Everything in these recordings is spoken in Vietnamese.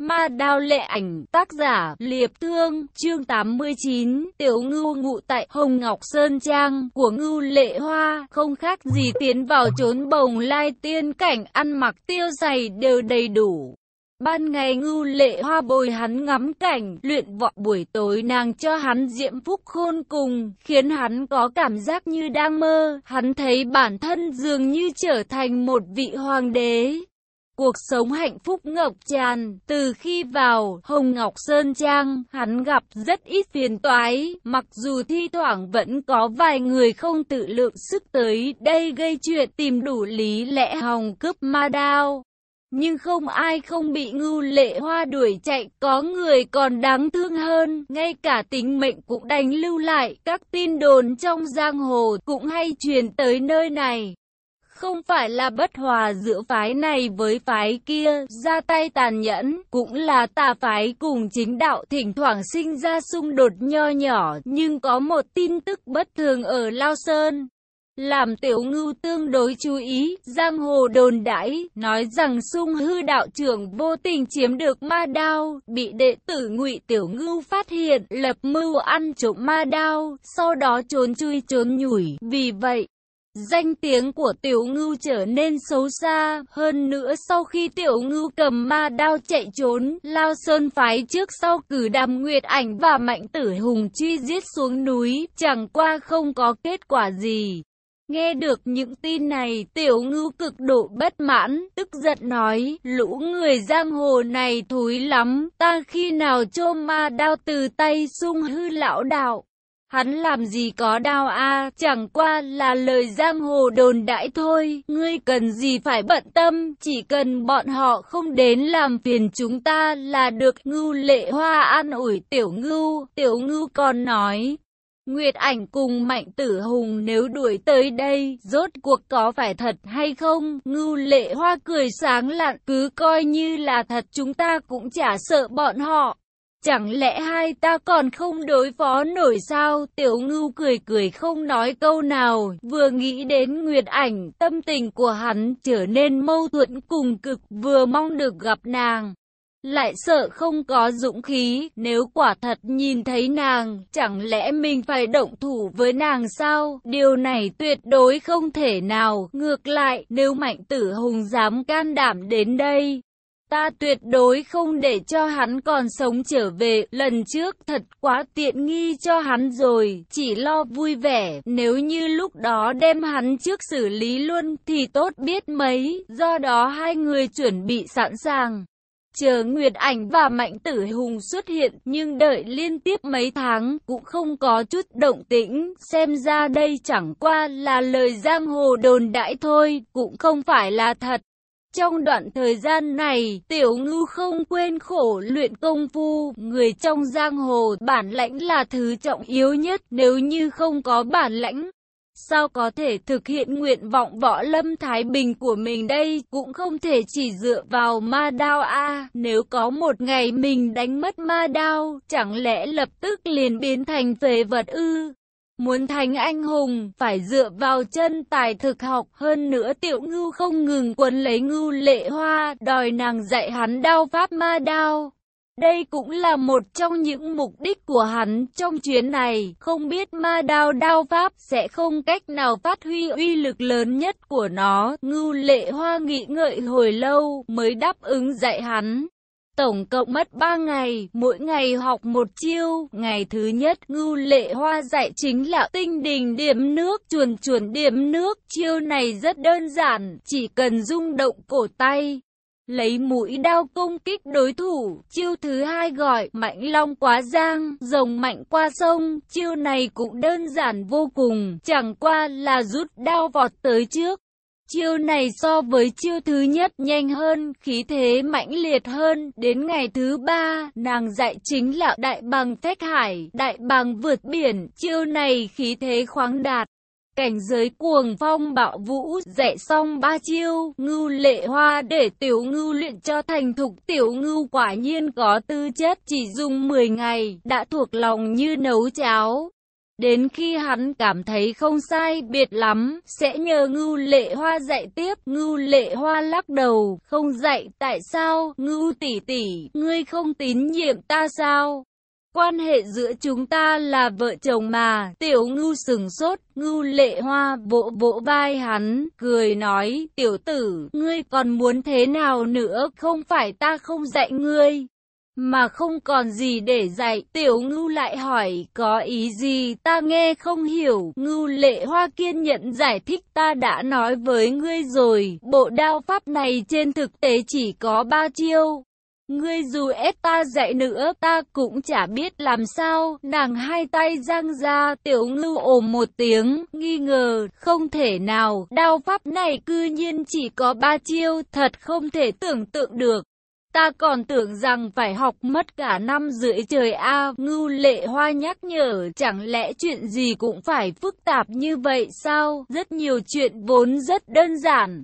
Ma đao lệ ảnh, tác giả, Liệp Thương, chương 89, tiểu ngưu ngụ tại Hồng Ngọc Sơn Trang, của ngưu lệ hoa, không khác gì tiến vào trốn bồng lai tiên cảnh, ăn mặc tiêu dày đều đầy đủ. Ban ngày ngưu lệ hoa bồi hắn ngắm cảnh, luyện võ buổi tối nàng cho hắn diễm phúc khôn cùng, khiến hắn có cảm giác như đang mơ, hắn thấy bản thân dường như trở thành một vị hoàng đế. Cuộc sống hạnh phúc ngập tràn, từ khi vào Hồng Ngọc Sơn Trang, hắn gặp rất ít phiền toái, mặc dù thi thoảng vẫn có vài người không tự lượng sức tới đây gây chuyện tìm đủ lý lẽ hòng cướp ma đao. Nhưng không ai không bị ngưu lệ hoa đuổi chạy, có người còn đáng thương hơn, ngay cả tính mệnh cũng đánh lưu lại, các tin đồn trong giang hồ cũng hay truyền tới nơi này. Không phải là bất hòa giữa phái này với phái kia, ra tay tàn nhẫn, cũng là tà phái cùng chính đạo thỉnh thoảng sinh ra xung đột nho nhỏ, nhưng có một tin tức bất thường ở Lao Sơn. Làm tiểu ngưu tương đối chú ý, giang hồ đồn đãi, nói rằng sung hư đạo trưởng vô tình chiếm được ma đao, bị đệ tử ngụy tiểu ngưu phát hiện, lập mưu ăn trộm ma đao, sau đó trốn chui trốn nhủi, vì vậy, Danh tiếng của tiểu ngưu trở nên xấu xa, hơn nữa sau khi tiểu ngưu cầm ma đao chạy trốn, Lao Sơn phái trước sau cử đàm nguyệt ảnh và mạnh tử hùng truy giết xuống núi, chẳng qua không có kết quả gì. Nghe được những tin này, tiểu ngưu cực độ bất mãn, tức giận nói, lũ người giang hồ này thối lắm, ta khi nào cho ma đao từ tay sung hư lão đạo. Hắn làm gì có đau a chẳng qua là lời giang hồ đồn đãi thôi, ngươi cần gì phải bận tâm, chỉ cần bọn họ không đến làm phiền chúng ta là được ngưu lệ hoa an ủi tiểu ngưu, tiểu ngưu còn nói. Nguyệt ảnh cùng mạnh tử hùng nếu đuổi tới đây, rốt cuộc có phải thật hay không? Ngưu lệ hoa cười sáng lạn, cứ coi như là thật chúng ta cũng chả sợ bọn họ. Chẳng lẽ hai ta còn không đối phó nổi sao? Tiểu ngưu cười cười không nói câu nào, vừa nghĩ đến Nguyệt ảnh, tâm tình của hắn trở nên mâu thuẫn cùng cực, vừa mong được gặp nàng. Lại sợ không có dũng khí, nếu quả thật nhìn thấy nàng, chẳng lẽ mình phải động thủ với nàng sao? Điều này tuyệt đối không thể nào, ngược lại, nếu mạnh tử hùng dám can đảm đến đây, Ta tuyệt đối không để cho hắn còn sống trở về, lần trước thật quá tiện nghi cho hắn rồi, chỉ lo vui vẻ, nếu như lúc đó đem hắn trước xử lý luôn thì tốt biết mấy, do đó hai người chuẩn bị sẵn sàng. Chờ Nguyệt Ảnh và Mạnh Tử Hùng xuất hiện, nhưng đợi liên tiếp mấy tháng cũng không có chút động tĩnh, xem ra đây chẳng qua là lời giang hồ đồn đãi thôi, cũng không phải là thật. Trong đoạn thời gian này, tiểu ngư không quên khổ luyện công phu, người trong giang hồ, bản lãnh là thứ trọng yếu nhất, nếu như không có bản lãnh. Sao có thể thực hiện nguyện vọng võ lâm Thái Bình của mình đây, cũng không thể chỉ dựa vào ma đao a nếu có một ngày mình đánh mất ma đao, chẳng lẽ lập tức liền biến thành phế vật ư? Muốn thành anh hùng, phải dựa vào chân tài thực học hơn nữa tiểu ngưu không ngừng quấn lấy ngưu lệ hoa, đòi nàng dạy hắn đao pháp ma đao. Đây cũng là một trong những mục đích của hắn trong chuyến này, không biết ma đao đao pháp sẽ không cách nào phát huy uy lực lớn nhất của nó. Ngưu lệ hoa nghĩ ngợi hồi lâu mới đáp ứng dạy hắn. Tổng cộng mất 3 ngày, mỗi ngày học một chiêu. Ngày thứ nhất, ngưu lệ hoa dạy chính là tinh đình điểm nước, chuồn chuồn điểm nước. Chiêu này rất đơn giản, chỉ cần rung động cổ tay. Lấy mũi đao công kích đối thủ, chiêu thứ hai gọi mạnh long quá giang, rồng mạnh qua sông, chiêu này cũng đơn giản vô cùng, chẳng qua là rút đao vọt tới trước. Chiêu này so với chiêu thứ nhất nhanh hơn, khí thế mãnh liệt hơn. Đến ngày thứ ba, nàng dạy chính là đại bằng phách hải, đại bằng vượt biển. Chiêu này khí thế khoáng đạt. Cảnh giới cuồng phong bạo vũ dạy xong ba chiêu, ngưu lệ hoa để tiểu ngưu luyện cho thành thục tiểu ngưu quả nhiên có tư chất chỉ dùng 10 ngày, đã thuộc lòng như nấu cháo. Đến khi hắn cảm thấy không sai biệt lắm, sẽ nhờ ngưu lệ hoa dạy tiếp. Ngưu lệ hoa lắc đầu, không dạy, tại sao, ngưu tỷ tỷ, ngươi không tín nhiệm ta sao? Quan hệ giữa chúng ta là vợ chồng mà, tiểu ngưu sừng sốt, ngưu lệ hoa vỗ vỗ vai hắn, cười nói, tiểu tử, ngươi còn muốn thế nào nữa, không phải ta không dạy ngươi. Mà không còn gì để dạy, tiểu ngưu lại hỏi, có ý gì, ta nghe không hiểu, ngưu lệ hoa kiên nhận giải thích ta đã nói với ngươi rồi, bộ đao pháp này trên thực tế chỉ có ba chiêu, Ngươi dù ép ta dạy nữa, ta cũng chả biết làm sao. Nàng hai tay giang ra, tiểu ngưu ồm một tiếng, nghi ngờ, không thể nào. Đao pháp này cư nhiên chỉ có ba chiêu, thật không thể tưởng tượng được. Ta còn tưởng rằng phải học mất cả năm rưỡi trời a ngưu lệ hoa nhắc nhở chẳng lẽ chuyện gì cũng phải phức tạp như vậy sao? Rất nhiều chuyện vốn rất đơn giản.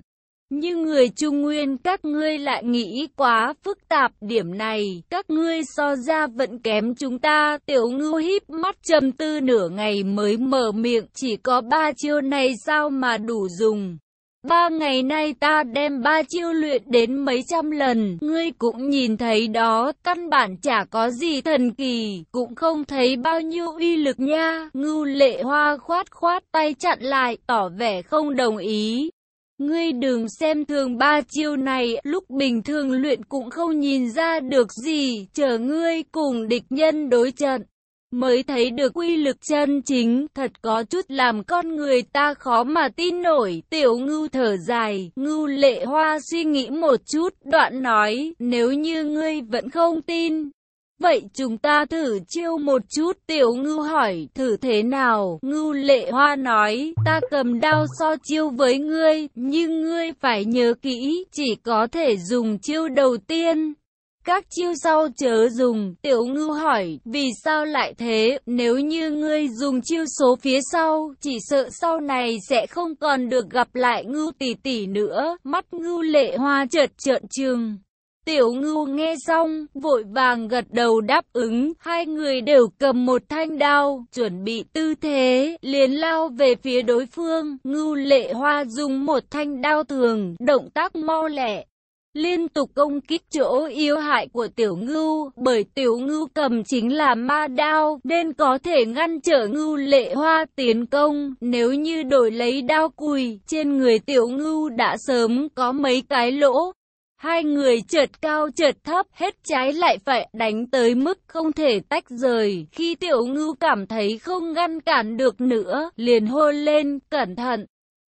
Nhưng người Trung Nguyên các ngươi lại nghĩ quá phức tạp điểm này, các ngươi so ra vẫn kém chúng ta, tiểu Ngưu híp mắt trầm tư nửa ngày mới mở miệng, chỉ có ba chiêu này sao mà đủ dùng. Ba ngày nay ta đem ba chiêu luyện đến mấy trăm lần, ngươi cũng nhìn thấy đó, căn bản chả có gì thần kỳ, cũng không thấy bao nhiêu uy lực nha. Ngưu lệ hoa khoát khoát tay chặn lại, tỏ vẻ không đồng ý. Ngươi đừng xem thường ba chiêu này, lúc bình thường luyện cũng không nhìn ra được gì, chờ ngươi cùng địch nhân đối trận. Mới thấy được quy lực chân chính, thật có chút làm con người ta khó mà tin nổi. Tiểu ngưu thở dài, ngưu lệ hoa suy nghĩ một chút, đoạn nói, nếu như ngươi vẫn không tin, Vậy chúng ta thử chiêu một chút. Tiểu ngưu hỏi thử thế nào? Ngưu lệ hoa nói ta cầm đao so chiêu với ngươi Nhưng ngươi phải nhớ kỹ chỉ có thể dùng chiêu đầu tiên các chiêu sau chớ dùng, tiểu ngưu hỏi, vì sao lại thế, nếu như ngươi dùng chiêu số phía sau, chỉ sợ sau này sẽ không còn được gặp lại ngưu tỷ tỷ nữa, mắt ngưu lệ hoa chợt trợn trừng. Tiểu ngưu nghe xong, vội vàng gật đầu đáp ứng, hai người đều cầm một thanh đao, chuẩn bị tư thế, liền lao về phía đối phương, ngưu lệ hoa dùng một thanh đao thường, động tác mau lẹ. Liên tục công kích chỗ yếu hại của tiểu ngưu, bởi tiểu ngưu cầm chính là ma đao, nên có thể ngăn trở ngưu lệ hoa tiến công, nếu như đổi lấy đao cùi, trên người tiểu ngưu đã sớm có mấy cái lỗ, Hai người chợt cao chợt thấp, hết trái lại phải đánh tới mức không thể tách rời. Khi tiểu ngưu cảm thấy không ngăn cản được nữa, liền hô lên, cẩn thận.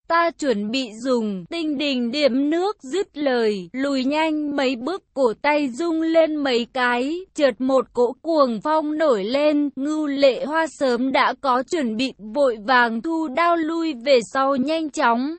Ta chuẩn bị dùng, tinh đình điểm nước dứt lời, lùi nhanh mấy bước cổ tay rung lên mấy cái, chợt một cỗ cuồng phong nổi lên, ngưu lệ hoa sớm đã có chuẩn bị, vội vàng thu đao lui về sau nhanh chóng.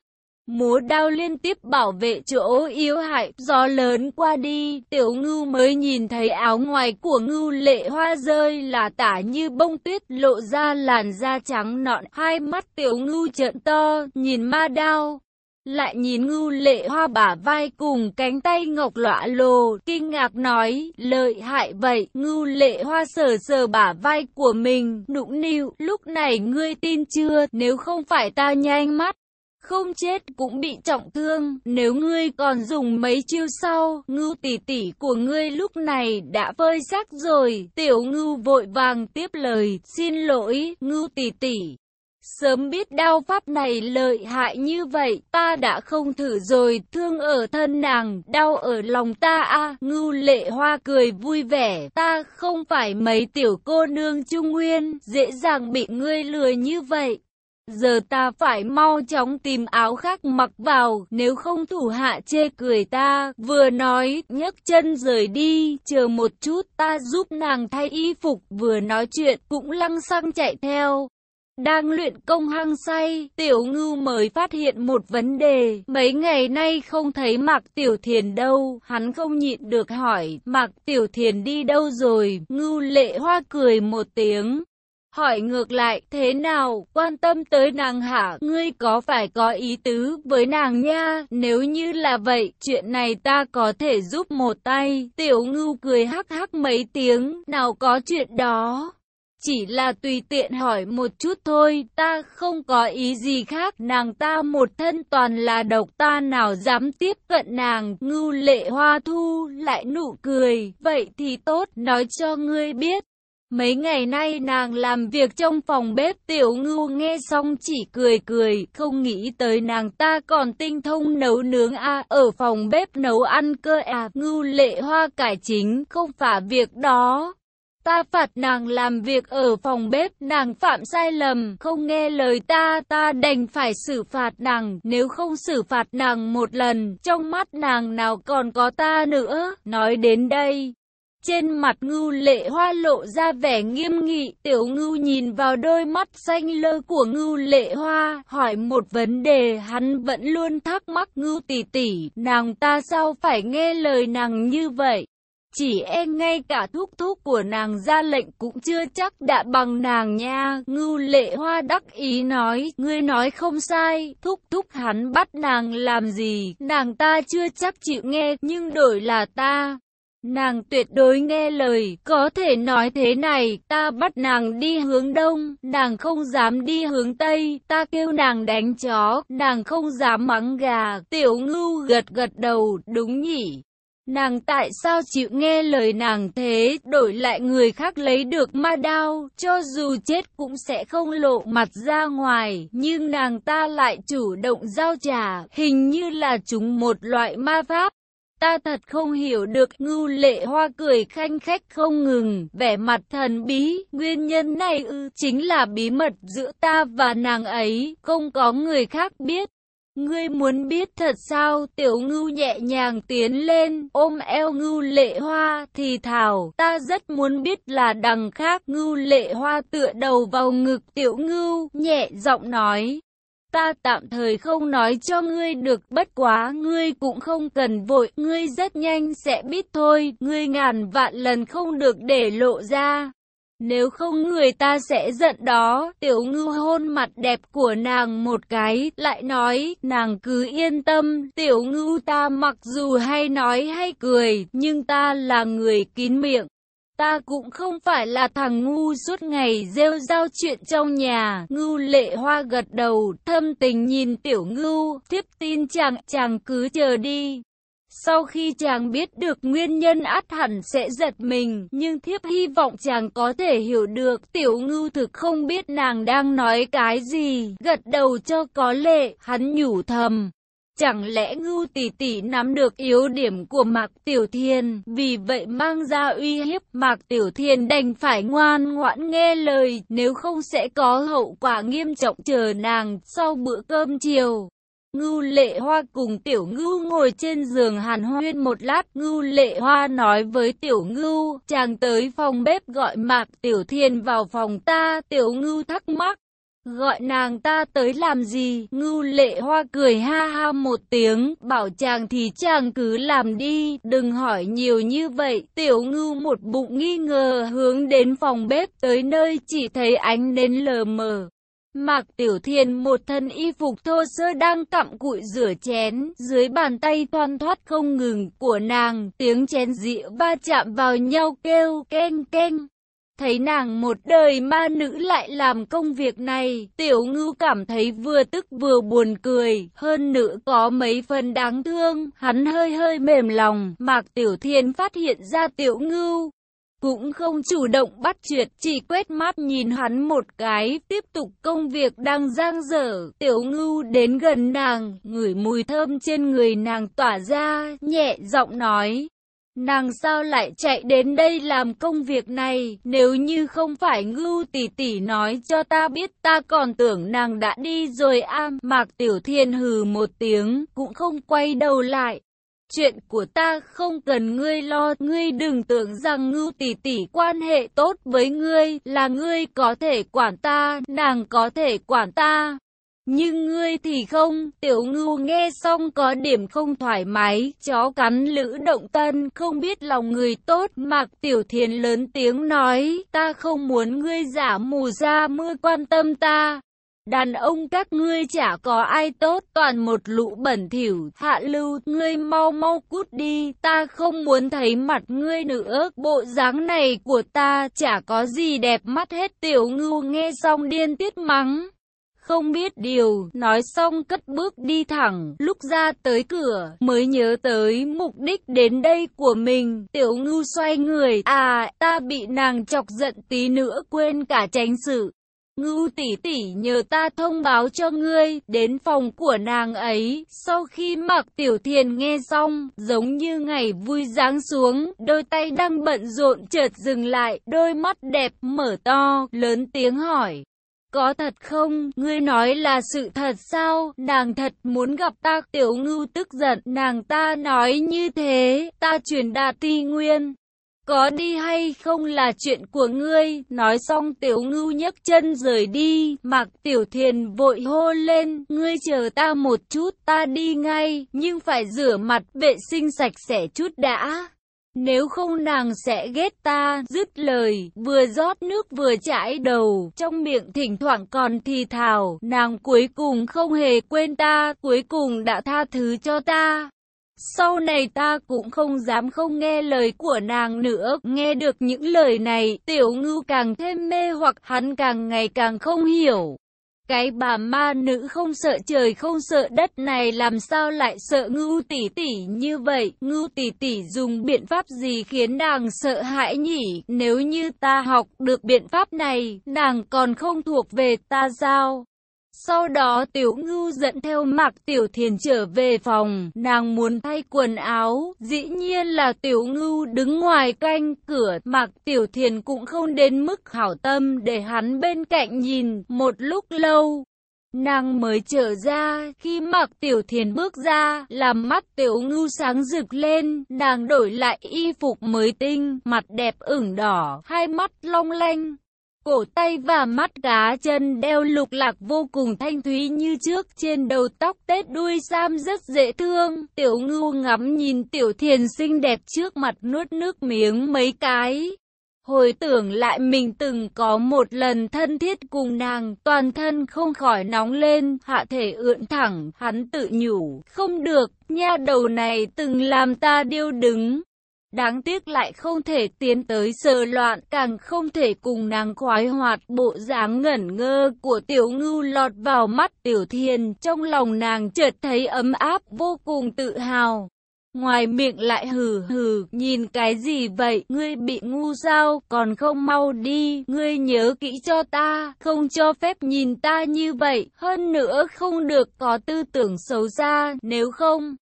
Múa đao liên tiếp bảo vệ chỗ yếu hại, gió lớn qua đi, tiểu ngưu mới nhìn thấy áo ngoài của ngưu lệ hoa rơi là tả như bông tuyết lộ ra làn da trắng nọn, hai mắt tiểu ngưu trợn to, nhìn ma đao. Lại nhìn ngưu lệ hoa bả vai cùng cánh tay ngọc lọa lồ, kinh ngạc nói, lợi hại vậy, ngưu lệ hoa sờ sờ bả vai của mình, nũng nịu, lúc này ngươi tin chưa, nếu không phải ta nhanh mắt không chết cũng bị trọng thương, nếu ngươi còn dùng mấy chiêu sau, ngưu tỷ tỷ của ngươi lúc này đã vơi xác rồi, tiểu ngưu vội vàng tiếp lời, xin lỗi, ngưu tỷ tỷ. Sớm biết đao pháp này lợi hại như vậy, ta đã không thử rồi, thương ở thân nàng, đau ở lòng ta a ngưu lệ hoa cười vui vẻ, ta không phải mấy tiểu cô nương trung nguyên, dễ dàng bị ngươi lừa như vậy. Giờ ta phải mau chóng tìm áo khác mặc vào, nếu không thủ hạ chê cười ta. Vừa nói, nhấc chân rời đi, chờ một chút ta giúp nàng thay y phục, vừa nói chuyện, cũng lăng xăng chạy theo. Đang luyện công hăng say, tiểu ngưu mới phát hiện một vấn đề, mấy ngày nay không thấy Mạc Tiểu Thiền đâu, hắn không nhịn được hỏi, Mạc Tiểu Thiền đi đâu rồi, ngưu lệ hoa cười một tiếng, Hỏi ngược lại, thế nào, quan tâm tới nàng hả, ngươi có phải có ý tứ với nàng nha, nếu như là vậy, chuyện này ta có thể giúp một tay, tiểu ngưu cười hắc hắc mấy tiếng, nào có chuyện đó. chỉ là tùy tiện hỏi một chút thôi, ta không có ý gì khác, nàng ta một thân toàn là độc ta nào dám tiếp cận nàng, ngưu lệ hoa thu lại nụ cười, vậy thì tốt, nói cho ngươi biết. Mấy ngày nay nàng làm việc trong phòng bếp tiểu ngưu nghe xong chỉ cười cười, không nghĩ tới nàng ta còn tinh thông nấu nướng a ở phòng bếp nấu ăn cơ à, ngưu lệ hoa cải chính, không phải việc đó. Ta phạt nàng làm việc ở phòng bếp, nàng phạm sai lầm, không nghe lời ta, ta đành phải xử phạt nàng, nếu không xử phạt nàng một lần, trong mắt nàng nào còn có ta nữa. Nói đến đây, trên mặt ngưu lệ hoa lộ ra vẻ nghiêm nghị, tiểu ngưu nhìn vào đôi mắt xanh lơ của ngưu lệ hoa, hỏi một vấn đề hắn vẫn luôn thắc mắc ngưu tỷ tỷ, nàng ta sao phải nghe lời nàng như vậy? Chỉ e ngay cả thúc thúc của nàng ra lệnh cũng chưa chắc đã bằng nàng nha. Ngưu lệ hoa đắc ý nói, ngươi nói không sai, thúc thúc hắn bắt nàng làm gì, nàng ta chưa chắc chịu nghe, nhưng đổi là ta. Nàng tuyệt đối nghe lời, có thể nói thế này, ta bắt nàng đi hướng đông, nàng không dám đi hướng tây, ta kêu nàng đánh chó, nàng không dám mắng gà, tiểu ngưu gật gật đầu, đúng nhỉ. Nàng tại sao chịu nghe lời nàng thế, đổi lại người khác lấy được ma đao, cho dù chết cũng sẽ không lộ mặt ra ngoài, nhưng nàng ta lại chủ động giao trả, hình như là chúng một loại ma pháp. Ta thật không hiểu được ngưu lệ hoa cười khanh khách không ngừng, vẻ mặt thần bí, nguyên nhân này ư, chính là bí mật giữa ta và nàng ấy, không có người khác biết. Ngươi muốn biết thật sao, tiểu ngưu nhẹ nhàng tiến lên, ôm eo ngưu lệ hoa, thì thảo, ta rất muốn biết là đằng khác, ngưu lệ hoa tựa đầu vào ngực tiểu ngưu, nhẹ giọng nói. Ta tạm thời không nói cho ngươi được bất quá ngươi cũng không cần vội, ngươi rất nhanh sẽ biết thôi, ngươi ngàn vạn lần không được để lộ ra. Nếu không người ta sẽ giận đó, tiểu ngư hôn mặt đẹp của nàng một cái, lại nói, nàng cứ yên tâm, tiểu ngư ta mặc dù hay nói hay cười, nhưng ta là người kín miệng. Ta cũng không phải là thằng ngu suốt ngày rêu rao chuyện trong nhà. Ngưu lệ hoa gật đầu, thâm tình nhìn tiểu ngưu, thiếp tin chàng, chàng cứ chờ đi. Sau khi chàng biết được nguyên nhân át hẳn sẽ giật mình, nhưng thiếp hy vọng chàng có thể hiểu được tiểu ngưu thực không biết nàng đang nói cái gì, gật đầu cho có lệ, hắn nhủ thầm. Chẳng lẽ ngưu tỷ tỷ nắm được yếu điểm của Mạc Tiểu Thiên, vì vậy mang ra uy hiếp Mạc Tiểu Thiên đành phải ngoan ngoãn nghe lời, nếu không sẽ có hậu quả nghiêm trọng chờ nàng sau bữa cơm chiều. Ngưu lệ hoa cùng tiểu ngưu ngồi trên giường hàn huyên một lát. Ngưu lệ hoa nói với tiểu ngưu, chàng tới phòng bếp gọi mạc tiểu thiên vào phòng ta. Tiểu ngưu thắc mắc, gọi nàng ta tới làm gì? Ngưu lệ hoa cười ha ha một tiếng, bảo chàng thì chàng cứ làm đi, đừng hỏi nhiều như vậy. Tiểu ngưu một bụng nghi ngờ hướng đến phòng bếp tới nơi chỉ thấy ánh nến lờ mờ. Mạc Tiểu Thiên một thân y phục thô sơ đang cặm cụi rửa chén, dưới bàn tay thoăn thoát không ngừng của nàng, tiếng chén dĩa va chạm vào nhau kêu keng keng. Thấy nàng một đời ma nữ lại làm công việc này, tiểu ngưu cảm thấy vừa tức vừa buồn cười, hơn nữa có mấy phần đáng thương, hắn hơi hơi mềm lòng, Mạc Tiểu Thiên phát hiện ra tiểu ngưu, cũng không chủ động bắt chuyện, chỉ quét mắt nhìn hắn một cái, tiếp tục công việc đang giang dở. Tiểu ngưu đến gần nàng, ngửi mùi thơm trên người nàng tỏa ra, nhẹ giọng nói. Nàng sao lại chạy đến đây làm công việc này, nếu như không phải ngưu tỷ tỷ nói cho ta biết ta còn tưởng nàng đã đi rồi am. Mạc Tiểu Thiên hừ một tiếng, cũng không quay đầu lại. Chuyện của ta không cần ngươi lo, ngươi đừng tưởng rằng ngưu tỷ tỷ quan hệ tốt với ngươi, là ngươi có thể quản ta, nàng có thể quản ta. Nhưng ngươi thì không, tiểu ngưu nghe xong có điểm không thoải mái, chó cắn lữ động tân, không biết lòng người tốt, mạc tiểu thiền lớn tiếng nói, ta không muốn ngươi giả mù ra mưa quan tâm ta. Đàn ông các ngươi chả có ai tốt, toàn một lũ bẩn thỉu, hạ lưu, ngươi mau mau cút đi, ta không muốn thấy mặt ngươi nữa, bộ dáng này của ta chả có gì đẹp mắt hết, tiểu ngưu nghe xong điên tiết mắng không biết điều, nói xong cất bước đi thẳng, lúc ra tới cửa, mới nhớ tới mục đích đến đây của mình, tiểu ngưu xoay người, à, ta bị nàng chọc giận tí nữa quên cả tránh sự. Ngưu tỷ tỷ nhờ ta thông báo cho ngươi, đến phòng của nàng ấy, sau khi mặc tiểu thiền nghe xong, giống như ngày vui giáng xuống, đôi tay đang bận rộn chợt dừng lại, đôi mắt đẹp mở to, lớn tiếng hỏi. Có thật không? Ngươi nói là sự thật sao? Nàng thật muốn gặp ta. Tiểu ngưu tức giận. Nàng ta nói như thế. Ta truyền đạt ti nguyên. Có đi hay không là chuyện của ngươi. Nói xong tiểu ngưu nhấc chân rời đi. mặc tiểu thiền vội hô lên. Ngươi chờ ta một chút. Ta đi ngay. Nhưng phải rửa mặt, vệ sinh sạch sẽ chút đã. Nếu không nàng sẽ ghét ta, dứt lời, vừa rót nước vừa chải đầu, trong miệng thỉnh thoảng còn thì thào, nàng cuối cùng không hề quên ta, cuối cùng đã tha thứ cho ta. Sau này ta cũng không dám không nghe lời của nàng nữa, nghe được những lời này, tiểu ngưu càng thêm mê hoặc hắn càng ngày càng không hiểu. Cái bà ma nữ không sợ trời không sợ đất này làm sao lại sợ ngưu tỷ tỷ như vậy? Ngưu tỷ tỷ dùng biện pháp gì khiến nàng sợ hãi nhỉ? Nếu như ta học được biện pháp này, nàng còn không thuộc về ta sao? Sau đó tiểu ngưu dẫn theo mạc tiểu thiền trở về phòng, nàng muốn thay quần áo, dĩ nhiên là tiểu ngưu đứng ngoài canh cửa, mạc tiểu thiền cũng không đến mức hảo tâm để hắn bên cạnh nhìn, một lúc lâu. Nàng mới trở ra, khi mặc tiểu thiền bước ra, làm mắt tiểu ngưu sáng rực lên, nàng đổi lại y phục mới tinh, mặt đẹp ửng đỏ, hai mắt long lanh, cổ tay và mắt cá chân đeo lục lạc vô cùng thanh thúy như trước, trên đầu tóc tết đuôi sam rất dễ thương. Tiểu ngưu ngắm nhìn tiểu thiền xinh đẹp trước mặt nuốt nước miếng mấy cái. Hồi tưởng lại mình từng có một lần thân thiết cùng nàng, toàn thân không khỏi nóng lên, hạ thể ưỡn thẳng, hắn tự nhủ, không được, nha đầu này từng làm ta điêu đứng. Đáng tiếc lại không thể tiến tới sờ loạn, càng không thể cùng nàng khoái hoạt bộ dáng ngẩn ngơ của tiểu ngưu lọt vào mắt tiểu thiên, trong lòng nàng chợt thấy ấm áp vô cùng tự hào. Ngoài miệng lại hừ hừ, nhìn cái gì vậy, ngươi bị ngu sao, còn không mau đi, ngươi nhớ kỹ cho ta, không cho phép nhìn ta như vậy, hơn nữa không được có tư tưởng xấu xa, nếu không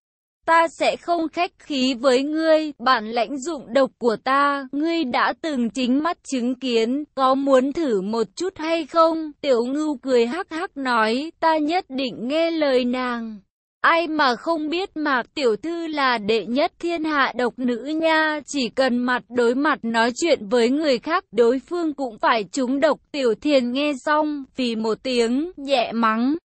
ta sẽ không khách khí với ngươi, bản lãnh dụng độc của ta, ngươi đã từng chính mắt chứng kiến, có muốn thử một chút hay không? Tiểu ngưu cười hắc hắc nói, ta nhất định nghe lời nàng. Ai mà không biết mà tiểu thư là đệ nhất thiên hạ độc nữ nha, chỉ cần mặt đối mặt nói chuyện với người khác, đối phương cũng phải trúng độc. Tiểu thiền nghe xong, vì một tiếng, nhẹ mắng.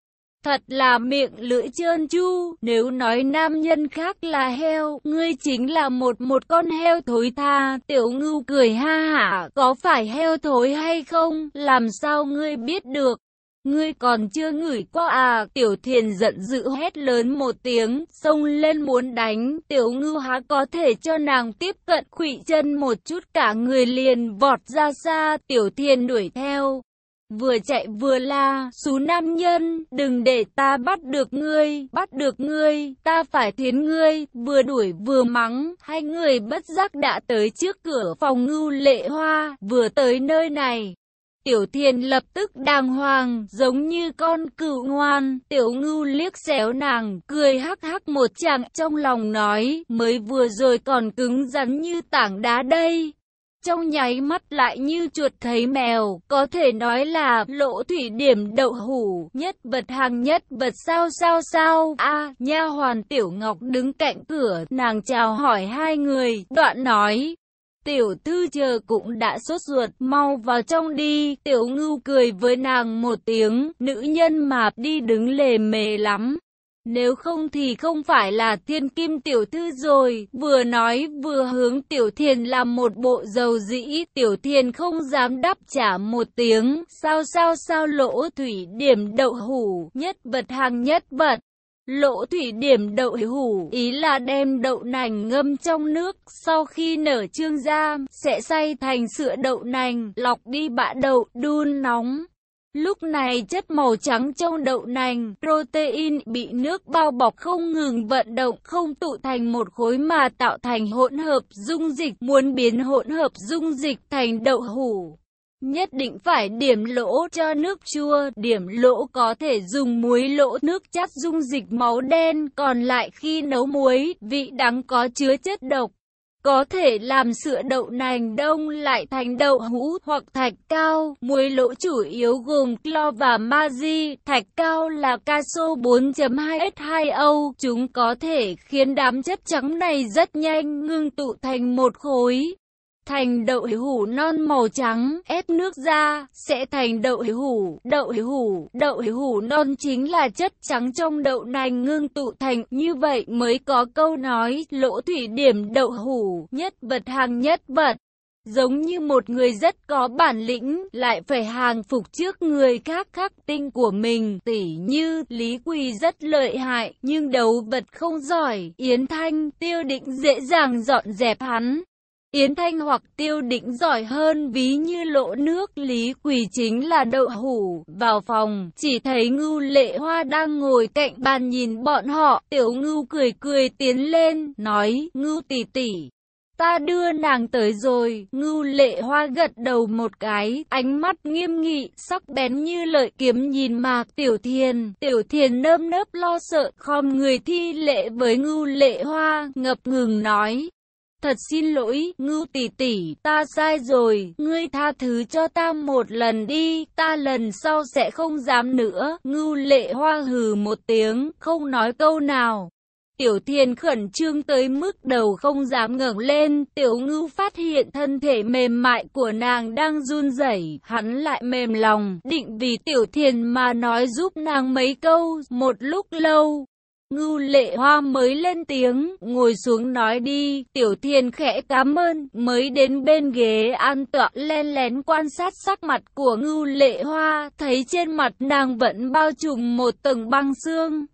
Thật là miệng lưỡi trơn chu, nếu nói nam nhân khác là heo, ngươi chính là một một con heo thối tha, tiểu ngưu cười ha hả, có phải heo thối hay không, làm sao ngươi biết được? Ngươi còn chưa ngửi qua à, tiểu thiền giận dữ hét lớn một tiếng, xông lên muốn đánh, tiểu ngưu há có thể cho nàng tiếp cận khủy chân một chút cả người liền vọt ra xa, tiểu thiền đuổi theo. Vừa chạy vừa la, xú nam nhân, đừng để ta bắt được ngươi, bắt được ngươi, ta phải thiến ngươi, vừa đuổi vừa mắng, hai người bất giác đã tới trước cửa phòng ngưu lệ hoa, vừa tới nơi này. Tiểu Thiên lập tức đàng hoàng, giống như con cừu ngoan, tiểu ngưu liếc xéo nàng, cười hắc hắc một chàng trong lòng nói, mới vừa rồi còn cứng rắn như tảng đá đây. Trong nháy mắt lại như chuột thấy mèo, có thể nói là lỗ thủy điểm đậu hủ, nhất vật hàng nhất vật sao sao sao. a nha hoàn tiểu ngọc đứng cạnh cửa, nàng chào hỏi hai người, đoạn nói, Tiểu thư chờ cũng đã sốt ruột, mau vào trong đi. Tiểu ngưu cười với nàng một tiếng, nữ nhân mà đi đứng lề mề lắm. Nếu không thì không phải là thiên kim tiểu thư rồi, vừa nói vừa hướng tiểu thiền làm một bộ dầu dĩ, tiểu thiền không dám đáp trả một tiếng, sao sao sao lỗ thủy điểm đậu hủ, nhất vật hàng nhất vật. Lỗ thủy điểm đậu hủ, ý là đem đậu nành ngâm trong nước, sau khi nở trương ra, sẽ xay thành sữa đậu nành, lọc đi bã đậu, đun nóng. Lúc này chất màu trắng trong đậu nành, protein bị nước bao bọc không ngừng vận động, không tụ thành một khối mà tạo thành hỗn hợp dung dịch. Muốn biến hỗn hợp dung dịch thành đậu hủ, nhất định phải điểm lỗ cho nước chua. Điểm lỗ có thể dùng muối lỗ nước chắt dung dịch máu đen, còn lại khi nấu muối, vị đắng có chứa chất độc. Có thể làm sữa đậu nành đông lại thành đậu hũ hoặc thạch cao. Muối lỗ chủ yếu gồm clo và magie. Thạch cao là caso 4.2S2O. Chúng có thể khiến đám chất trắng này rất nhanh ngưng tụ thành một khối thành đậu hủ non màu trắng, ép nước ra, sẽ thành đậu hủ, đậu hủ, đậu hủ non chính là chất trắng trong đậu nành ngưng tụ thành, như vậy mới có câu nói, lỗ thủy điểm đậu hủ, nhất vật hàng nhất vật. Giống như một người rất có bản lĩnh, lại phải hàng phục trước người khác khắc tinh của mình, tỉ như Lý Quỳ rất lợi hại, nhưng đấu vật không giỏi, Yến Thanh, Tiêu Định dễ dàng dọn dẹp hắn. Yến Thanh hoặc tiêu định giỏi hơn ví như lỗ nước Lý Quỳ chính là đậu hủ. Vào phòng, chỉ thấy ngưu lệ hoa đang ngồi cạnh bàn nhìn bọn họ. Tiểu ngưu cười cười tiến lên, nói, ngưu tỷ tỷ. Ta đưa nàng tới rồi, ngưu lệ hoa gật đầu một cái, ánh mắt nghiêm nghị, sắc bén như lợi kiếm nhìn mạc tiểu thiền. Tiểu thiền nơm nớp lo sợ, khom người thi lệ với ngưu lệ hoa, ngập ngừng nói, Thật xin lỗi, ngưu tỷ tỷ, ta sai rồi, ngươi tha thứ cho ta một lần đi, ta lần sau sẽ không dám nữa. Ngưu lệ hoa hừ một tiếng, không nói câu nào. Tiểu thiên khẩn trương tới mức đầu không dám ngẩng lên, tiểu ngưu phát hiện thân thể mềm mại của nàng đang run rẩy, hắn lại mềm lòng, định vì tiểu thiên mà nói giúp nàng mấy câu, một lúc lâu, Ngưu lệ hoa mới lên tiếng, ngồi xuống nói đi, tiểu thiên khẽ cảm ơn, mới đến bên ghế an tọa len lén quan sát sắc mặt của ngưu lệ hoa, thấy trên mặt nàng vẫn bao trùm một tầng băng xương.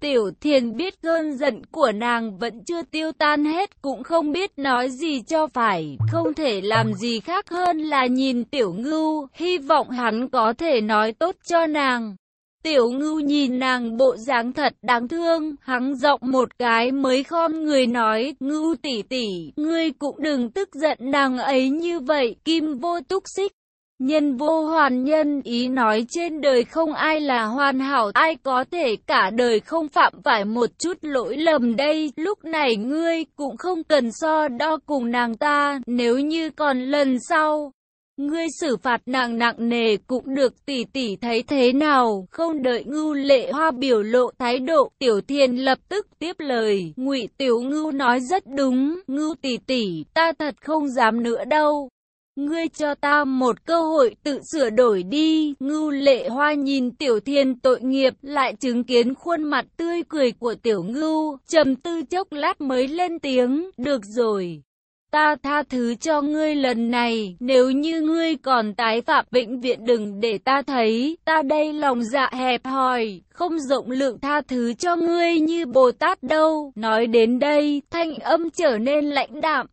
Tiểu Thiên biết cơn giận của nàng vẫn chưa tiêu tan hết cũng không biết nói gì cho phải, không thể làm gì khác hơn là nhìn tiểu ngưu, hy vọng hắn có thể nói tốt cho nàng. Tiểu ngưu nhìn nàng bộ dáng thật đáng thương, hắn giọng một cái mới khom người nói, ngưu tỷ tỷ, ngươi cũng đừng tức giận nàng ấy như vậy, kim vô túc xích. Nhân vô hoàn nhân ý nói trên đời không ai là hoàn hảo, ai có thể cả đời không phạm phải một chút lỗi lầm đây. Lúc này ngươi cũng không cần so đo cùng nàng ta, nếu như còn lần sau, Ngươi xử phạt nặng nặng nề cũng được tỷ tỷ thấy thế nào, không đợi ngưu lệ hoa biểu lộ thái độ, tiểu thiên lập tức tiếp lời, ngụy tiểu ngưu nói rất đúng, ngưu tỷ tỷ, ta thật không dám nữa đâu. Ngươi cho ta một cơ hội tự sửa đổi đi, ngưu lệ hoa nhìn tiểu thiên tội nghiệp, lại chứng kiến khuôn mặt tươi cười của tiểu ngưu, trầm tư chốc lát mới lên tiếng, được rồi. Ta tha thứ cho ngươi lần này, nếu như ngươi còn tái phạm vĩnh viện đừng để ta thấy, ta đây lòng dạ hẹp hòi, không rộng lượng tha thứ cho ngươi như Bồ Tát đâu. Nói đến đây, thanh âm trở nên lãnh đạm.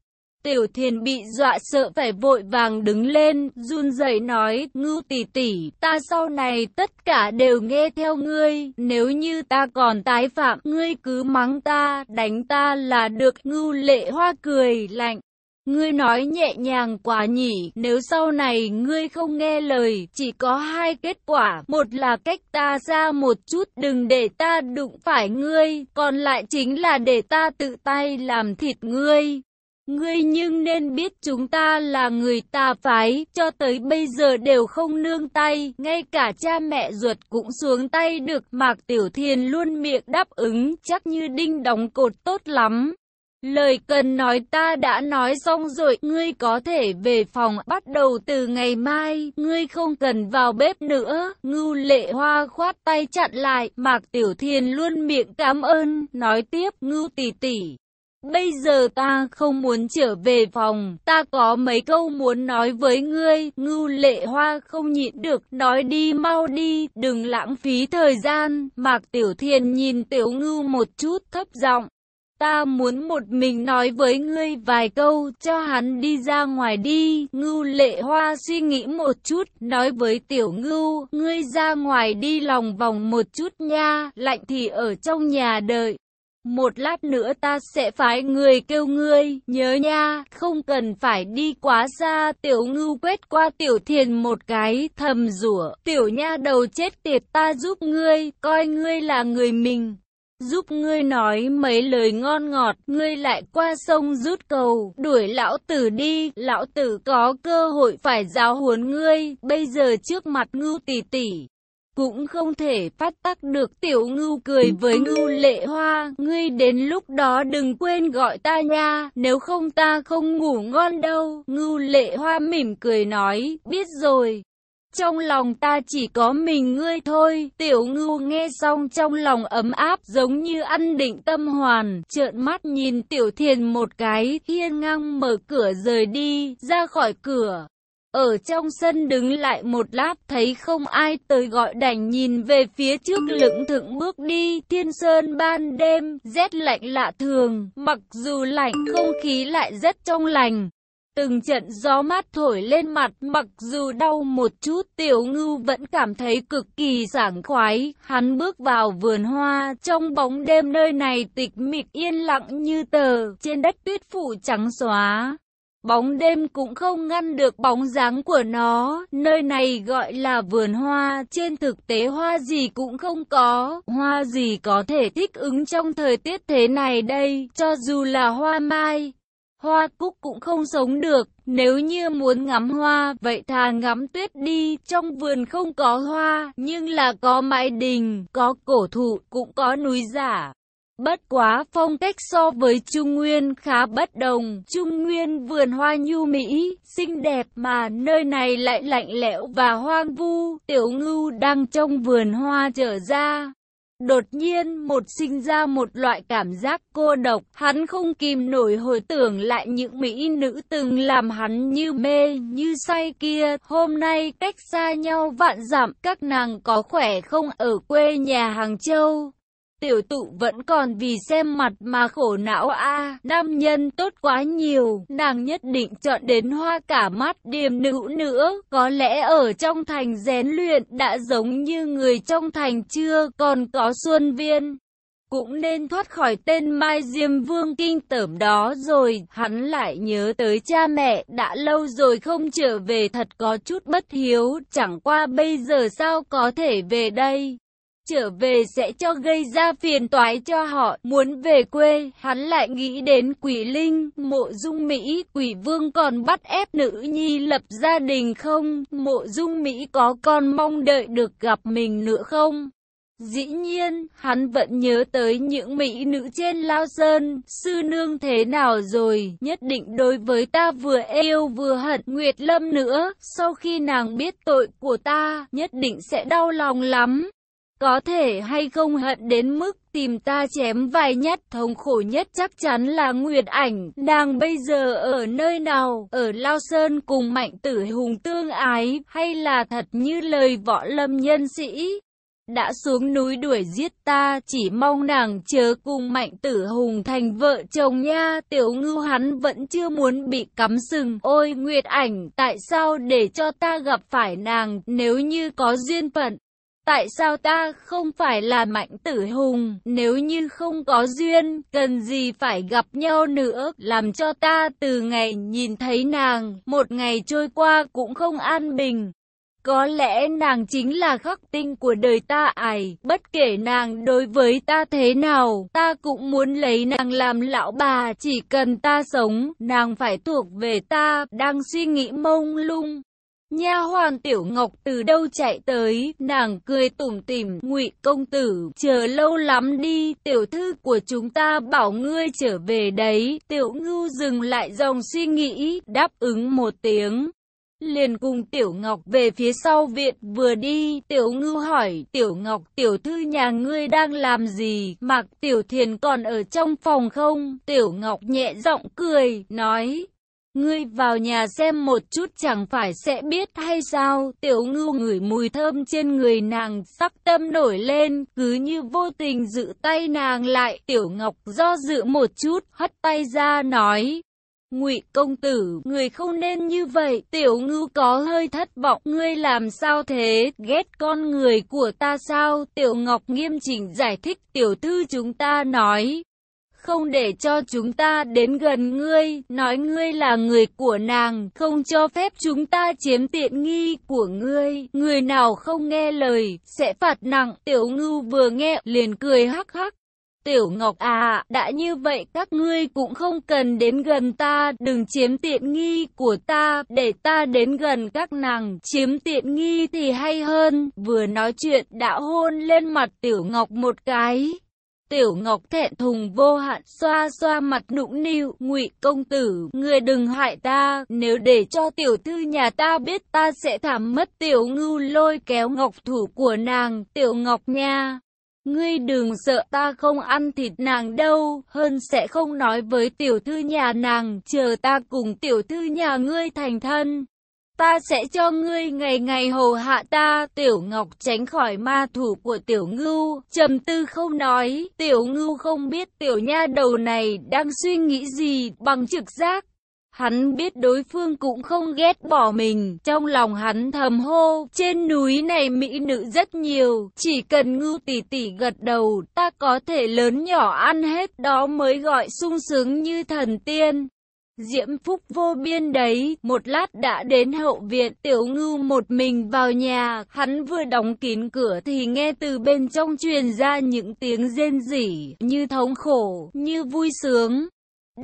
Tiểu thiền bị dọa sợ phải vội vàng đứng lên, run rẩy nói, ngưu tỷ tỷ, ta sau này tất cả đều nghe theo ngươi, nếu như ta còn tái phạm, ngươi cứ mắng ta, đánh ta là được, ngưu lệ hoa cười lạnh. Ngươi nói nhẹ nhàng quá nhỉ, nếu sau này ngươi không nghe lời, chỉ có hai kết quả, một là cách ta ra một chút đừng để ta đụng phải ngươi, còn lại chính là để ta tự tay làm thịt ngươi. Ngươi nhưng nên biết chúng ta là người ta phái, cho tới bây giờ đều không nương tay, ngay cả cha mẹ ruột cũng xuống tay được, Mạc Tiểu Thiên luôn miệng đáp ứng, chắc như đinh đóng cột tốt lắm. Lời cần nói ta đã nói xong rồi, ngươi có thể về phòng, bắt đầu từ ngày mai, ngươi không cần vào bếp nữa. Ngưu lệ hoa khoát tay chặn lại, Mạc Tiểu Thiên luôn miệng cảm ơn, nói tiếp, ngưu tỷ tỷ. Bây giờ ta không muốn trở về phòng, ta có mấy câu muốn nói với ngươi, ngưu lệ hoa không nhịn được, nói đi mau đi, đừng lãng phí thời gian, Mạc Tiểu Thiên nhìn Tiểu Ngưu một chút thấp giọng. Ta muốn một mình nói với ngươi vài câu, cho hắn đi ra ngoài đi. Ngưu lệ hoa suy nghĩ một chút, nói với tiểu ngưu, ngươi ra ngoài đi lòng vòng một chút nha, lạnh thì ở trong nhà đợi. Một lát nữa ta sẽ phái người kêu ngươi, nhớ nha, không cần phải đi quá xa. Tiểu ngưu quét qua tiểu thiền một cái, thầm rủa tiểu nha đầu chết tiệt ta giúp ngươi, coi ngươi là người mình giúp ngươi nói mấy lời ngon ngọt, ngươi lại qua sông rút cầu, đuổi lão tử đi, lão tử có cơ hội phải giáo huấn ngươi, bây giờ trước mặt ngưu tỷ tỷ. Cũng không thể phát tắc được tiểu ngưu cười với ngưu lệ hoa, ngươi đến lúc đó đừng quên gọi ta nha, nếu không ta không ngủ ngon đâu. Ngưu lệ hoa mỉm cười nói, biết rồi. Trong lòng ta chỉ có mình ngươi thôi, tiểu ngưu nghe xong trong lòng ấm áp giống như ăn định tâm hoàn, trợn mắt nhìn tiểu thiền một cái, hiên ngang mở cửa rời đi, ra khỏi cửa. Ở trong sân đứng lại một lát thấy không ai tới gọi đành nhìn về phía trước lững thững bước đi. Thiên sơn ban đêm rét lạnh lạ thường. Mặc dù lạnh không khí lại rất trong lành. Từng trận gió mát thổi lên mặt mặc dù đau một chút tiểu ngưu vẫn cảm thấy cực kỳ sảng khoái. Hắn bước vào vườn hoa trong bóng đêm nơi này tịch mịch yên lặng như tờ trên đất tuyết phủ trắng xóa. Bóng đêm cũng không ngăn được bóng dáng của nó, nơi này gọi là vườn hoa, trên thực tế hoa gì cũng không có, hoa gì có thể thích ứng trong thời tiết thế này đây, cho dù là hoa mai, Hoa cúc cũng không sống được, nếu như muốn ngắm hoa, vậy thà ngắm tuyết đi, trong vườn không có hoa, nhưng là có mãi đình, có cổ thụ, cũng có núi giả. Bất quá phong cách so với Trung Nguyên khá bất đồng, Trung Nguyên vườn hoa nhu mỹ, xinh đẹp mà nơi này lại lạnh lẽo và hoang vu, tiểu ngưu đang trong vườn hoa trở ra, Đột nhiên một sinh ra một loại cảm giác cô độc, hắn không kìm nổi hồi tưởng lại những mỹ nữ từng làm hắn như mê, như say kia, hôm nay cách xa nhau vạn dặm, các nàng có khỏe không ở quê nhà Hàng Châu. Tiểu tụ vẫn còn vì xem mặt mà khổ não a. Nam nhân tốt quá nhiều, nàng nhất định chọn đến hoa cả mắt điềm nữ nữa, có lẽ ở trong thành rèn luyện đã giống như người trong thành chưa còn có xuân viên. Cũng nên thoát khỏi tên Mai Diêm Vương kinh tởm đó rồi, hắn lại nhớ tới cha mẹ, đã lâu rồi không trở về thật có chút bất hiếu, chẳng qua bây giờ sao có thể về đây? Trở về sẽ cho gây ra phiền toái cho họ. Muốn về quê, hắn lại nghĩ đến quỷ linh, mộ dung Mỹ, quỷ vương còn bắt ép nữ nhi lập gia đình không? Mộ dung Mỹ có còn mong đợi được gặp mình nữa không? Dĩ nhiên, hắn vẫn nhớ tới những mỹ nữ trên Lao Sơn, sư nương thế nào rồi, nhất định đối với ta vừa yêu vừa hận Nguyệt Lâm nữa, sau khi nàng biết tội của ta, nhất định sẽ đau lòng lắm. Có thể hay không hận đến mức tìm ta chém vài nhát thống khổ nhất chắc chắn là Nguyệt ảnh. Nàng bây giờ ở nơi nào? Ở Lao Sơn cùng mạnh tử hùng tương ái hay là thật như lời võ lâm nhân sĩ? Đã xuống núi đuổi giết ta, chỉ mong nàng chớ cùng mạnh tử hùng thành vợ chồng nha, tiểu ngưu hắn vẫn chưa muốn bị cắm sừng. Ôi Nguyệt ảnh, tại sao để cho ta gặp phải nàng, nếu như có duyên phận? Tại sao ta không phải là mạnh tử hùng, nếu như không có duyên, cần gì phải gặp nhau nữa, làm cho ta từ ngày nhìn thấy nàng, một ngày trôi qua cũng không an bình. Có lẽ nàng chính là khắc tinh của đời ta ải, bất kể nàng đối với ta thế nào, ta cũng muốn lấy nàng làm lão bà, chỉ cần ta sống, nàng phải thuộc về ta, đang suy nghĩ mông lung. Nha hoàn Tiểu Ngọc từ đâu chạy tới, nàng cười tủm tỉm, "Ngụy công tử, chờ lâu lắm đi, tiểu thư của chúng ta bảo ngươi trở về đấy." Tiểu Ngưu dừng lại dòng suy nghĩ, đáp ứng một tiếng liền cùng Tiểu Ngọc về phía sau viện vừa đi, Tiểu Ngưu hỏi, Tiểu Ngọc, tiểu thư nhà ngươi đang làm gì, Mạc Tiểu Thiền còn ở trong phòng không? Tiểu Ngọc nhẹ giọng cười, nói, Ngươi vào nhà xem một chút chẳng phải sẽ biết hay sao, tiểu ngưu ngửi mùi thơm trên người nàng, sắc tâm nổi lên, cứ như vô tình giữ tay nàng lại, tiểu ngọc do dự một chút, hất tay ra nói. Ngụy công tử, người không nên như vậy, tiểu ngưu có hơi thất vọng, ngươi làm sao thế, ghét con người của ta sao, tiểu ngọc nghiêm chỉnh giải thích, tiểu thư chúng ta nói, không để cho chúng ta đến gần ngươi, nói ngươi là người của nàng, không cho phép chúng ta chiếm tiện nghi của ngươi, người nào không nghe lời, sẽ phạt nặng, tiểu ngưu vừa nghe, liền cười hắc hắc. Tiểu Ngọc à, đã như vậy các ngươi cũng không cần đến gần ta, đừng chiếm tiện nghi của ta, để ta đến gần các nàng, chiếm tiện nghi thì hay hơn. Vừa nói chuyện đã hôn lên mặt Tiểu Ngọc một cái. Tiểu Ngọc thẹn thùng vô hạn xoa xoa mặt nũng nịu, "Ngụy công tử, người đừng hại ta, nếu để cho tiểu thư nhà ta biết ta sẽ thảm mất." Tiểu Ngưu lôi kéo ngọc thủ của nàng, "Tiểu Ngọc nha, ngươi đừng sợ ta không ăn thịt nàng đâu, hơn sẽ không nói với tiểu thư nhà nàng, chờ ta cùng tiểu thư nhà ngươi thành thân." Ta sẽ cho ngươi ngày ngày hầu hạ ta. Tiểu Ngọc tránh khỏi ma thủ của Tiểu Ngưu, trầm tư không nói. Tiểu Ngưu không biết Tiểu Nha đầu này đang suy nghĩ gì bằng trực giác. Hắn biết đối phương cũng không ghét bỏ mình, trong lòng hắn thầm hô, trên núi này mỹ nữ rất nhiều, chỉ cần ngưu tỷ tỷ gật đầu, ta có thể lớn nhỏ ăn hết đó mới gọi sung sướng như thần tiên. Diễm phúc vô biên đấy, một lát đã đến hậu viện, tiểu ngưu một mình vào nhà, hắn vừa đóng kín cửa thì nghe từ bên trong truyền ra những tiếng rên rỉ, như thống khổ, như vui sướng.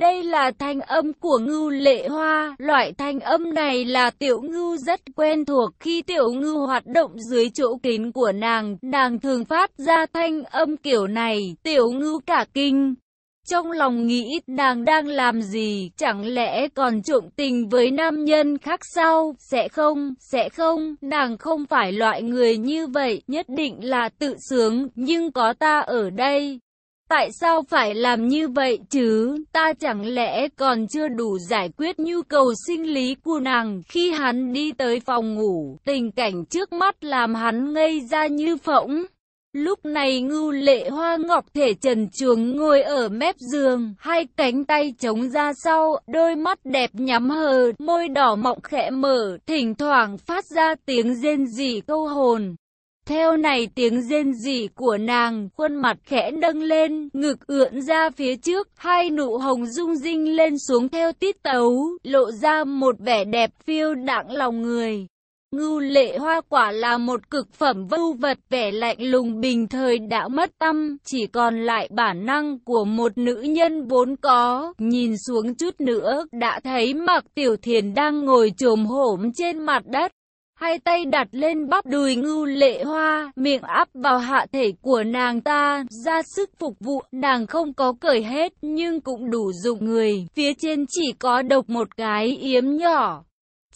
Đây là thanh âm của ngưu lệ hoa, loại thanh âm này là tiểu ngưu rất quen thuộc khi tiểu ngưu hoạt động dưới chỗ kín của nàng, nàng thường phát ra thanh âm kiểu này, tiểu ngưu cả kinh. Trong lòng nghĩ nàng đang làm gì, chẳng lẽ còn trộm tình với nam nhân khác sao? Sẽ không, sẽ không, nàng không phải loại người như vậy, nhất định là tự sướng, nhưng có ta ở đây. Tại sao phải làm như vậy chứ? Ta chẳng lẽ còn chưa đủ giải quyết nhu cầu sinh lý của nàng khi hắn đi tới phòng ngủ, tình cảnh trước mắt làm hắn ngây ra như phỗng. Lúc này ngưu lệ hoa ngọc thể trần chuồng ngồi ở mép giường, hai cánh tay chống ra sau, đôi mắt đẹp nhắm hờ, môi đỏ mọng khẽ mở, thỉnh thoảng phát ra tiếng rên rỉ câu hồn. Theo này tiếng rên rỉ của nàng, khuôn mặt khẽ nâng lên, ngực ưỡn ra phía trước, hai nụ hồng rung rinh lên xuống theo tiết tấu, lộ ra một vẻ đẹp phiêu đặng lòng người. Ngưu lệ hoa quả là một cực phẩm vưu vật vẻ lạnh lùng bình thời đã mất tâm, chỉ còn lại bản năng của một nữ nhân vốn có. Nhìn xuống chút nữa, đã thấy mặc tiểu thiền đang ngồi trồm hổm trên mặt đất. Hai tay đặt lên bắp đùi ngưu lệ hoa, miệng áp vào hạ thể của nàng ta, ra sức phục vụ, nàng không có cởi hết, nhưng cũng đủ dụng người, phía trên chỉ có độc một cái yếm nhỏ.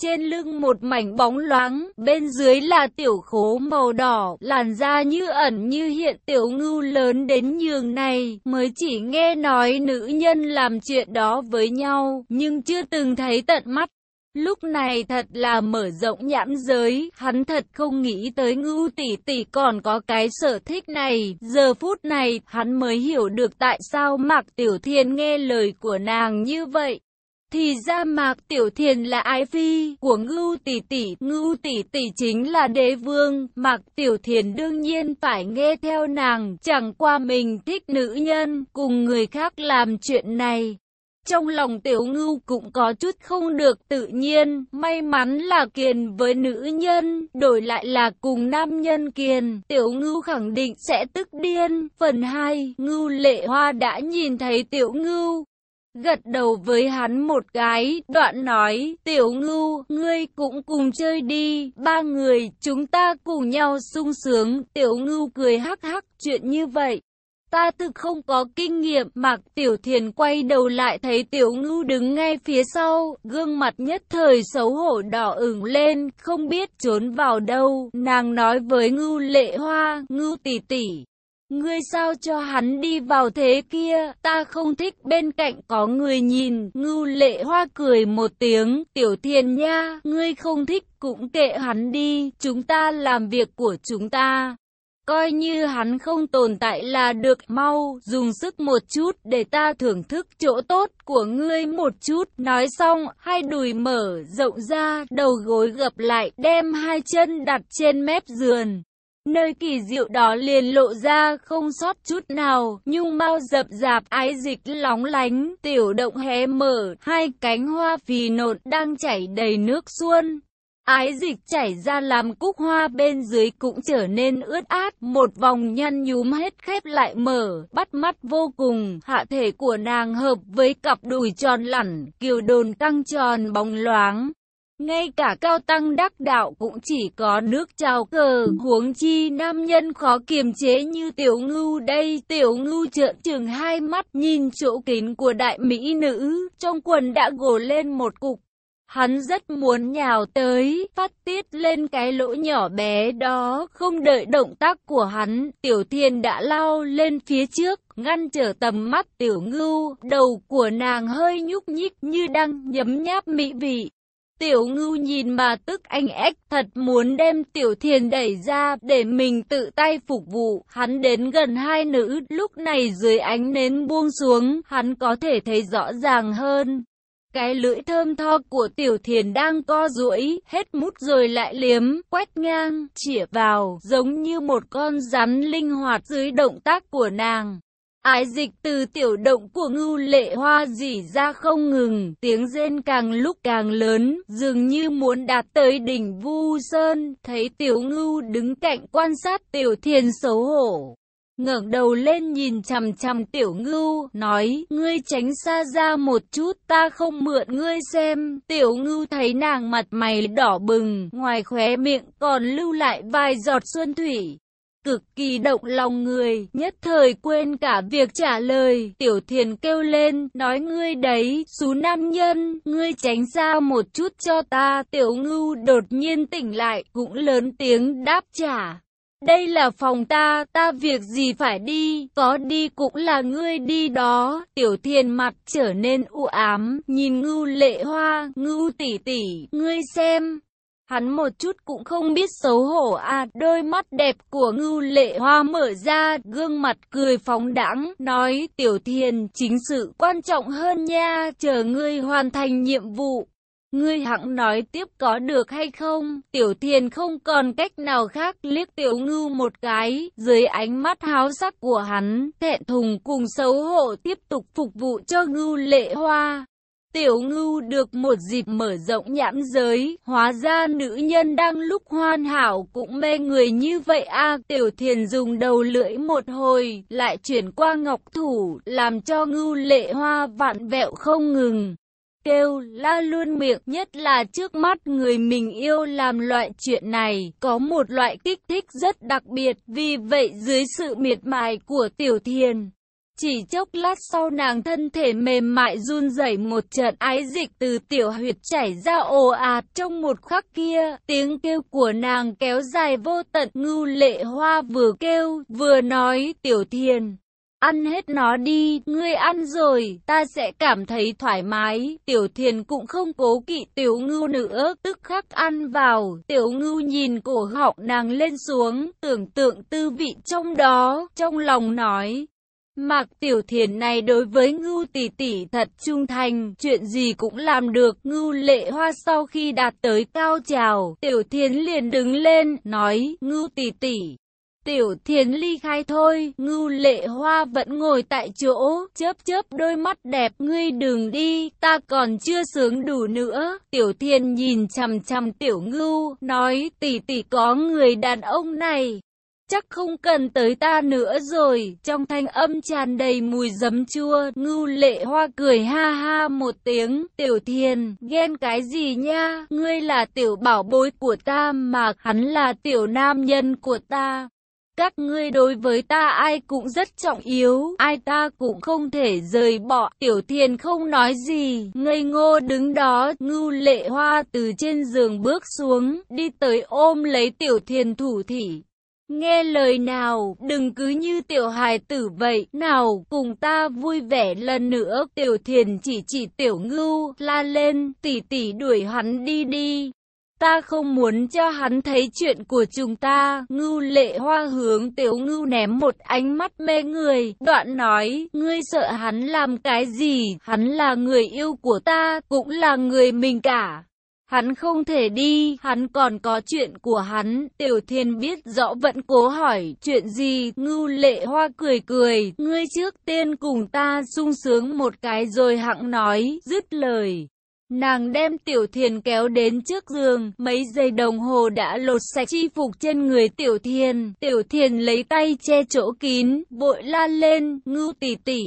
Trên lưng một mảnh bóng loáng, bên dưới là tiểu khố màu đỏ, làn da như ẩn như hiện tiểu ngưu lớn đến nhường này, mới chỉ nghe nói nữ nhân làm chuyện đó với nhau, nhưng chưa từng thấy tận mắt. Lúc này thật là mở rộng nhãn giới, hắn thật không nghĩ tới ngưu tỷ tỷ còn có cái sở thích này. Giờ phút này, hắn mới hiểu được tại sao Mạc Tiểu Thiên nghe lời của nàng như vậy. Thì ra Mạc Tiểu Thiền là ái phi của Ngưu Tỷ Tỷ, Ngưu Tỷ Tỷ chính là đế vương, Mạc Tiểu Thiền đương nhiên phải nghe theo nàng, chẳng qua mình thích nữ nhân, cùng người khác làm chuyện này. Trong lòng tiểu ngưu cũng có chút không được tự nhiên, may mắn là kiền với nữ nhân, đổi lại là cùng nam nhân kiền, tiểu ngưu khẳng định sẽ tức điên. Phần 2, ngưu lệ hoa đã nhìn thấy tiểu ngưu, gật đầu với hắn một cái, đoạn nói, tiểu ngưu, ngươi cũng cùng chơi đi, ba người, chúng ta cùng nhau sung sướng, tiểu ngưu cười hắc hắc, chuyện như vậy. Ta thực không có kinh nghiệm, Mạc Tiểu Thiền quay đầu lại thấy Tiểu Ngưu đứng ngay phía sau, gương mặt nhất thời xấu hổ đỏ ửng lên, không biết trốn vào đâu. Nàng nói với Ngưu Lệ Hoa, Ngưu tỷ tỷ, Ngươi sao cho hắn đi vào thế kia, ta không thích bên cạnh có người nhìn, ngưu lệ hoa cười một tiếng, tiểu thiền nha, ngươi không thích cũng kệ hắn đi, chúng ta làm việc của chúng ta. Coi như hắn không tồn tại là được mau, dùng sức một chút để ta thưởng thức chỗ tốt của ngươi một chút. Nói xong, hai đùi mở rộng ra, đầu gối gập lại, đem hai chân đặt trên mép giường. Nơi kỳ diệu đó liền lộ ra không sót chút nào, nhung mau dập dạp ái dịch lóng lánh, tiểu động hé mở, hai cánh hoa phì nộn đang chảy đầy nước xuân. Ái dịch chảy ra làm cúc hoa bên dưới cũng trở nên ướt át, một vòng nhăn nhúm hết khép lại mở, bắt mắt vô cùng, hạ thể của nàng hợp với cặp đùi tròn lẳn, kiều đồn căng tròn bóng loáng. Ngay cả cao tăng đắc đạo cũng chỉ có nước trào cờ, huống chi nam nhân khó kiềm chế như tiểu ngưu đây. Tiểu ngưu trợn trừng hai mắt nhìn chỗ kín của đại mỹ nữ, trong quần đã gồ lên một cục. Hắn rất muốn nhào tới, phát tiết lên cái lỗ nhỏ bé đó, không đợi động tác của hắn, tiểu thiên đã lao lên phía trước, ngăn trở tầm mắt tiểu ngưu, đầu của nàng hơi nhúc nhích như đang nhấm nháp mỹ vị. Tiểu ngưu nhìn mà tức anh ếch thật muốn đem tiểu thiền đẩy ra để mình tự tay phục vụ. Hắn đến gần hai nữ, lúc này dưới ánh nến buông xuống, hắn có thể thấy rõ ràng hơn. Cái lưỡi thơm tho của tiểu thiền đang co duỗi, hết mút rồi lại liếm, quét ngang, chĩa vào, giống như một con rắn linh hoạt dưới động tác của nàng. Ái dịch từ tiểu động của ngưu lệ hoa dỉ ra không ngừng, tiếng rên càng lúc càng lớn, dường như muốn đạt tới đỉnh vu sơn, thấy tiểu ngưu đứng cạnh quan sát tiểu thiền xấu hổ. ngẩng đầu lên nhìn chằm chằm tiểu ngưu, nói, ngươi tránh xa ra một chút, ta không mượn ngươi xem. Tiểu ngưu thấy nàng mặt mày đỏ bừng, ngoài khóe miệng còn lưu lại vài giọt xuân thủy cực kỳ động lòng người, nhất thời quên cả việc trả lời, tiểu thiền kêu lên, nói ngươi đấy, xú nam nhân, ngươi tránh ra một chút cho ta, tiểu ngưu đột nhiên tỉnh lại, cũng lớn tiếng đáp trả. Đây là phòng ta, ta việc gì phải đi, có đi cũng là ngươi đi đó. Tiểu thiền mặt trở nên u ám, nhìn ngưu lệ hoa, ngưu tỷ tỷ, ngươi xem, Hắn một chút cũng không biết xấu hổ à, đôi mắt đẹp của ngưu lệ hoa mở ra, gương mặt cười phóng đãng, nói tiểu thiền chính sự quan trọng hơn nha, chờ ngươi hoàn thành nhiệm vụ. Ngươi hẳn nói tiếp có được hay không? Tiểu thiền không còn cách nào khác liếc tiểu ngưu một cái, dưới ánh mắt háo sắc của hắn, thẹn thùng cùng xấu hổ tiếp tục phục vụ cho ngưu lệ hoa. Tiểu ngưu được một dịp mở rộng nhãn giới, hóa ra nữ nhân đang lúc hoàn hảo cũng mê người như vậy a Tiểu thiền dùng đầu lưỡi một hồi, lại chuyển qua ngọc thủ, làm cho ngưu lệ hoa vạn vẹo không ngừng. Kêu la luôn miệng nhất là trước mắt người mình yêu làm loại chuyện này, có một loại kích thích rất đặc biệt, vì vậy dưới sự miệt mài của tiểu thiền. Chỉ chốc lát sau nàng thân thể mềm mại run rẩy một trận ái dịch từ tiểu huyệt chảy ra ồ ạt trong một khắc kia, tiếng kêu của nàng kéo dài vô tận ngưu lệ hoa vừa kêu, vừa nói tiểu thiền. Ăn hết nó đi, ngươi ăn rồi, ta sẽ cảm thấy thoải mái. Tiểu thiền cũng không cố kỵ tiểu ngưu nữa, tức khắc ăn vào. Tiểu ngưu nhìn cổ họng nàng lên xuống, tưởng tượng tư vị trong đó, trong lòng nói, Mạc Tiểu Thiền này đối với Ngưu Tỷ Tỷ thật trung thành, chuyện gì cũng làm được. Ngưu Lệ Hoa sau khi đạt tới cao trào, Tiểu Thiền liền đứng lên, nói, Ngưu Tỷ Tỷ. Tiểu Thiền ly khai thôi, Ngưu Lệ Hoa vẫn ngồi tại chỗ, chớp chớp đôi mắt đẹp, ngươi đừng đi, ta còn chưa sướng đủ nữa. Tiểu Thiền nhìn chằm chằm Tiểu Ngưu, nói, tỷ tỷ có người đàn ông này chắc không cần tới ta nữa rồi. Trong thanh âm tràn đầy mùi giấm chua, ngưu lệ hoa cười ha ha một tiếng. Tiểu thiền, ghen cái gì nha, ngươi là tiểu bảo bối của ta mà hắn là tiểu nam nhân của ta. Các ngươi đối với ta ai cũng rất trọng yếu, ai ta cũng không thể rời bỏ. Tiểu thiền không nói gì, ngây ngô đứng đó, ngưu lệ hoa từ trên giường bước xuống, đi tới ôm lấy tiểu thiền thủ thỉ. Nghe lời nào, đừng cứ như tiểu hài tử vậy, nào, cùng ta vui vẻ lần nữa. Tiểu thiền chỉ chỉ tiểu ngưu, la lên, tỷ tỷ đuổi hắn đi đi. Ta không muốn cho hắn thấy chuyện của chúng ta. Ngưu lệ hoa hướng tiểu ngưu ném một ánh mắt mê người. Đoạn nói, ngươi sợ hắn làm cái gì? Hắn là người yêu của ta, cũng là người mình cả. Hắn không thể đi, hắn còn có chuyện của hắn. Tiểu thiên biết rõ vẫn cố hỏi, chuyện gì? Ngưu lệ hoa cười cười, ngươi trước tiên cùng ta sung sướng một cái rồi hặng nói, dứt lời. Nàng đem tiểu thiền kéo đến trước giường, mấy giây đồng hồ đã lột sạch chi phục trên người tiểu thiền. Tiểu thiền lấy tay che chỗ kín, vội la lên, ngưu tỷ tỷ.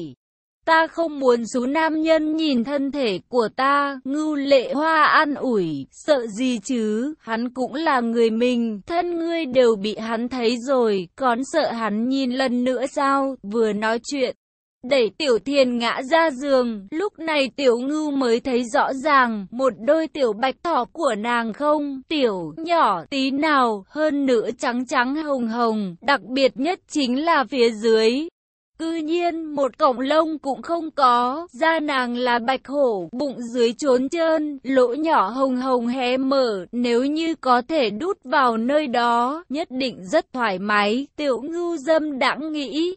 Ta không muốn số nam nhân nhìn thân thể của ta, ngưu lệ hoa an ủi, sợ gì chứ, hắn cũng là người mình, thân ngươi đều bị hắn thấy rồi, còn sợ hắn nhìn lần nữa sao, vừa nói chuyện đẩy tiểu thiền ngã ra giường, lúc này tiểu ngưu mới thấy rõ ràng, một đôi tiểu bạch thỏ của nàng không, tiểu, nhỏ, tí nào, hơn nữa trắng trắng hồng hồng, đặc biệt nhất chính là phía dưới. Cư nhiên, một cổng lông cũng không có, da nàng là bạch hổ, bụng dưới trốn trơn, lỗ nhỏ hồng hồng hé mở, nếu như có thể đút vào nơi đó, nhất định rất thoải mái, tiểu ngưu dâm đãng nghĩ.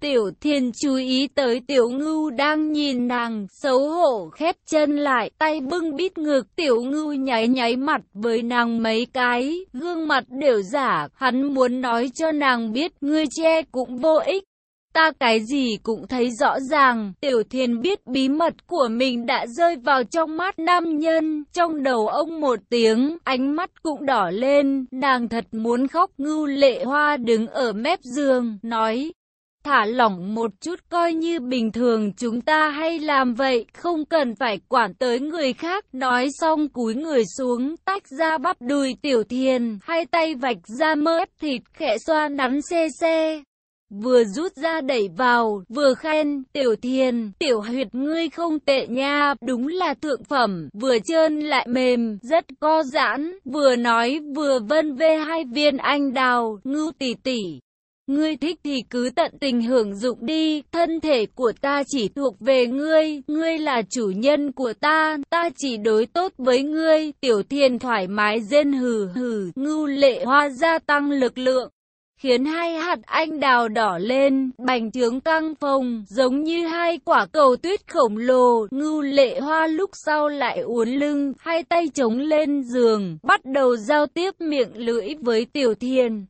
Tiểu thiên chú ý tới tiểu ngưu đang nhìn nàng, xấu hổ khép chân lại, tay bưng bít ngực. Tiểu ngưu nháy nháy mặt với nàng mấy cái, gương mặt đều giả, hắn muốn nói cho nàng biết, ngươi che cũng vô ích. Ta cái gì cũng thấy rõ ràng, tiểu thiên biết bí mật của mình đã rơi vào trong mắt nam nhân, trong đầu ông một tiếng, ánh mắt cũng đỏ lên, nàng thật muốn khóc ngưu lệ hoa đứng ở mép giường, nói, thả lỏng một chút coi như bình thường chúng ta hay làm vậy, không cần phải quản tới người khác. Nói xong cúi người xuống, tách ra bắp đùi tiểu thiền, hai tay vạch ra mỡ thịt khẽ xoa nắn xe xe. Vừa rút ra đẩy vào, vừa khen, tiểu thiền, tiểu huyệt ngươi không tệ nha, đúng là thượng phẩm, vừa trơn lại mềm, rất co giãn, vừa nói vừa vân vê hai viên anh đào, ngưu tỷ tỷ. Ngươi thích thì cứ tận tình hưởng dụng đi, thân thể của ta chỉ thuộc về ngươi, ngươi là chủ nhân của ta, ta chỉ đối tốt với ngươi. Tiểu thiền thoải mái rên hừ hừ, ngưu lệ hoa gia tăng lực lượng khiến hai hạt anh đào đỏ lên, bành trướng căng phồng, giống như hai quả cầu tuyết khổng lồ. Ngưu lệ hoa lúc sau lại uốn lưng, hai tay chống lên giường, bắt đầu giao tiếp miệng lưỡi với tiểu thiên.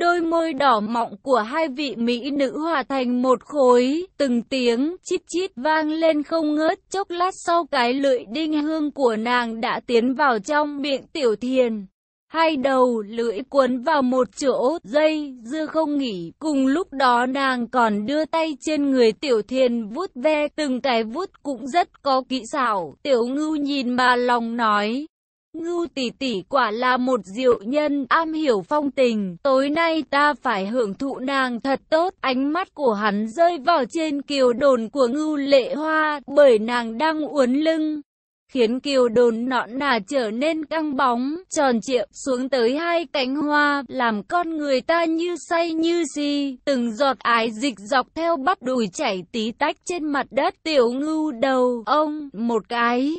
Đôi môi đỏ mọng của hai vị mỹ nữ hòa thành một khối, từng tiếng chít chít vang lên không ngớt, chốc lát sau cái lưỡi đinh hương của nàng đã tiến vào trong miệng tiểu thiền. Hai đầu lưỡi cuốn vào một chỗ, dây, dưa không nghỉ. Cùng lúc đó nàng còn đưa tay trên người tiểu thiền vuốt ve, từng cái vuốt cũng rất có kỹ xảo. Tiểu ngưu nhìn mà lòng nói, Ngưu tỷ tỷ quả là một diệu nhân, am hiểu phong tình, tối nay ta phải hưởng thụ nàng thật tốt. Ánh mắt của hắn rơi vào trên kiều đồn của ngưu lệ hoa, bởi nàng đang uốn lưng. Khiến kiều đồn nõn nà trở nên căng bóng, tròn trịa, xuống tới hai cánh hoa, làm con người ta như say như si. Từng giọt ái dịch dọc theo bắp đùi chảy tí tách trên mặt đất tiểu ngưu đầu, ông, một cái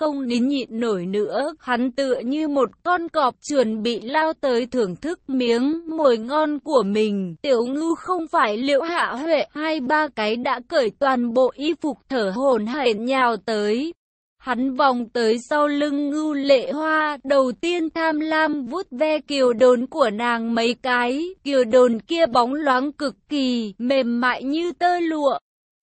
không nín nhịn nổi nữa, hắn tựa như một con cọp chuẩn bị lao tới thưởng thức miếng mồi ngon của mình. Tiểu ngư không phải liệu hạ huệ, hai ba cái đã cởi toàn bộ y phục thở hồn hển nhào tới. Hắn vòng tới sau lưng ngưu lệ hoa, đầu tiên tham lam vuốt ve kiều đồn của nàng mấy cái, kiều đồn kia bóng loáng cực kỳ, mềm mại như tơ lụa.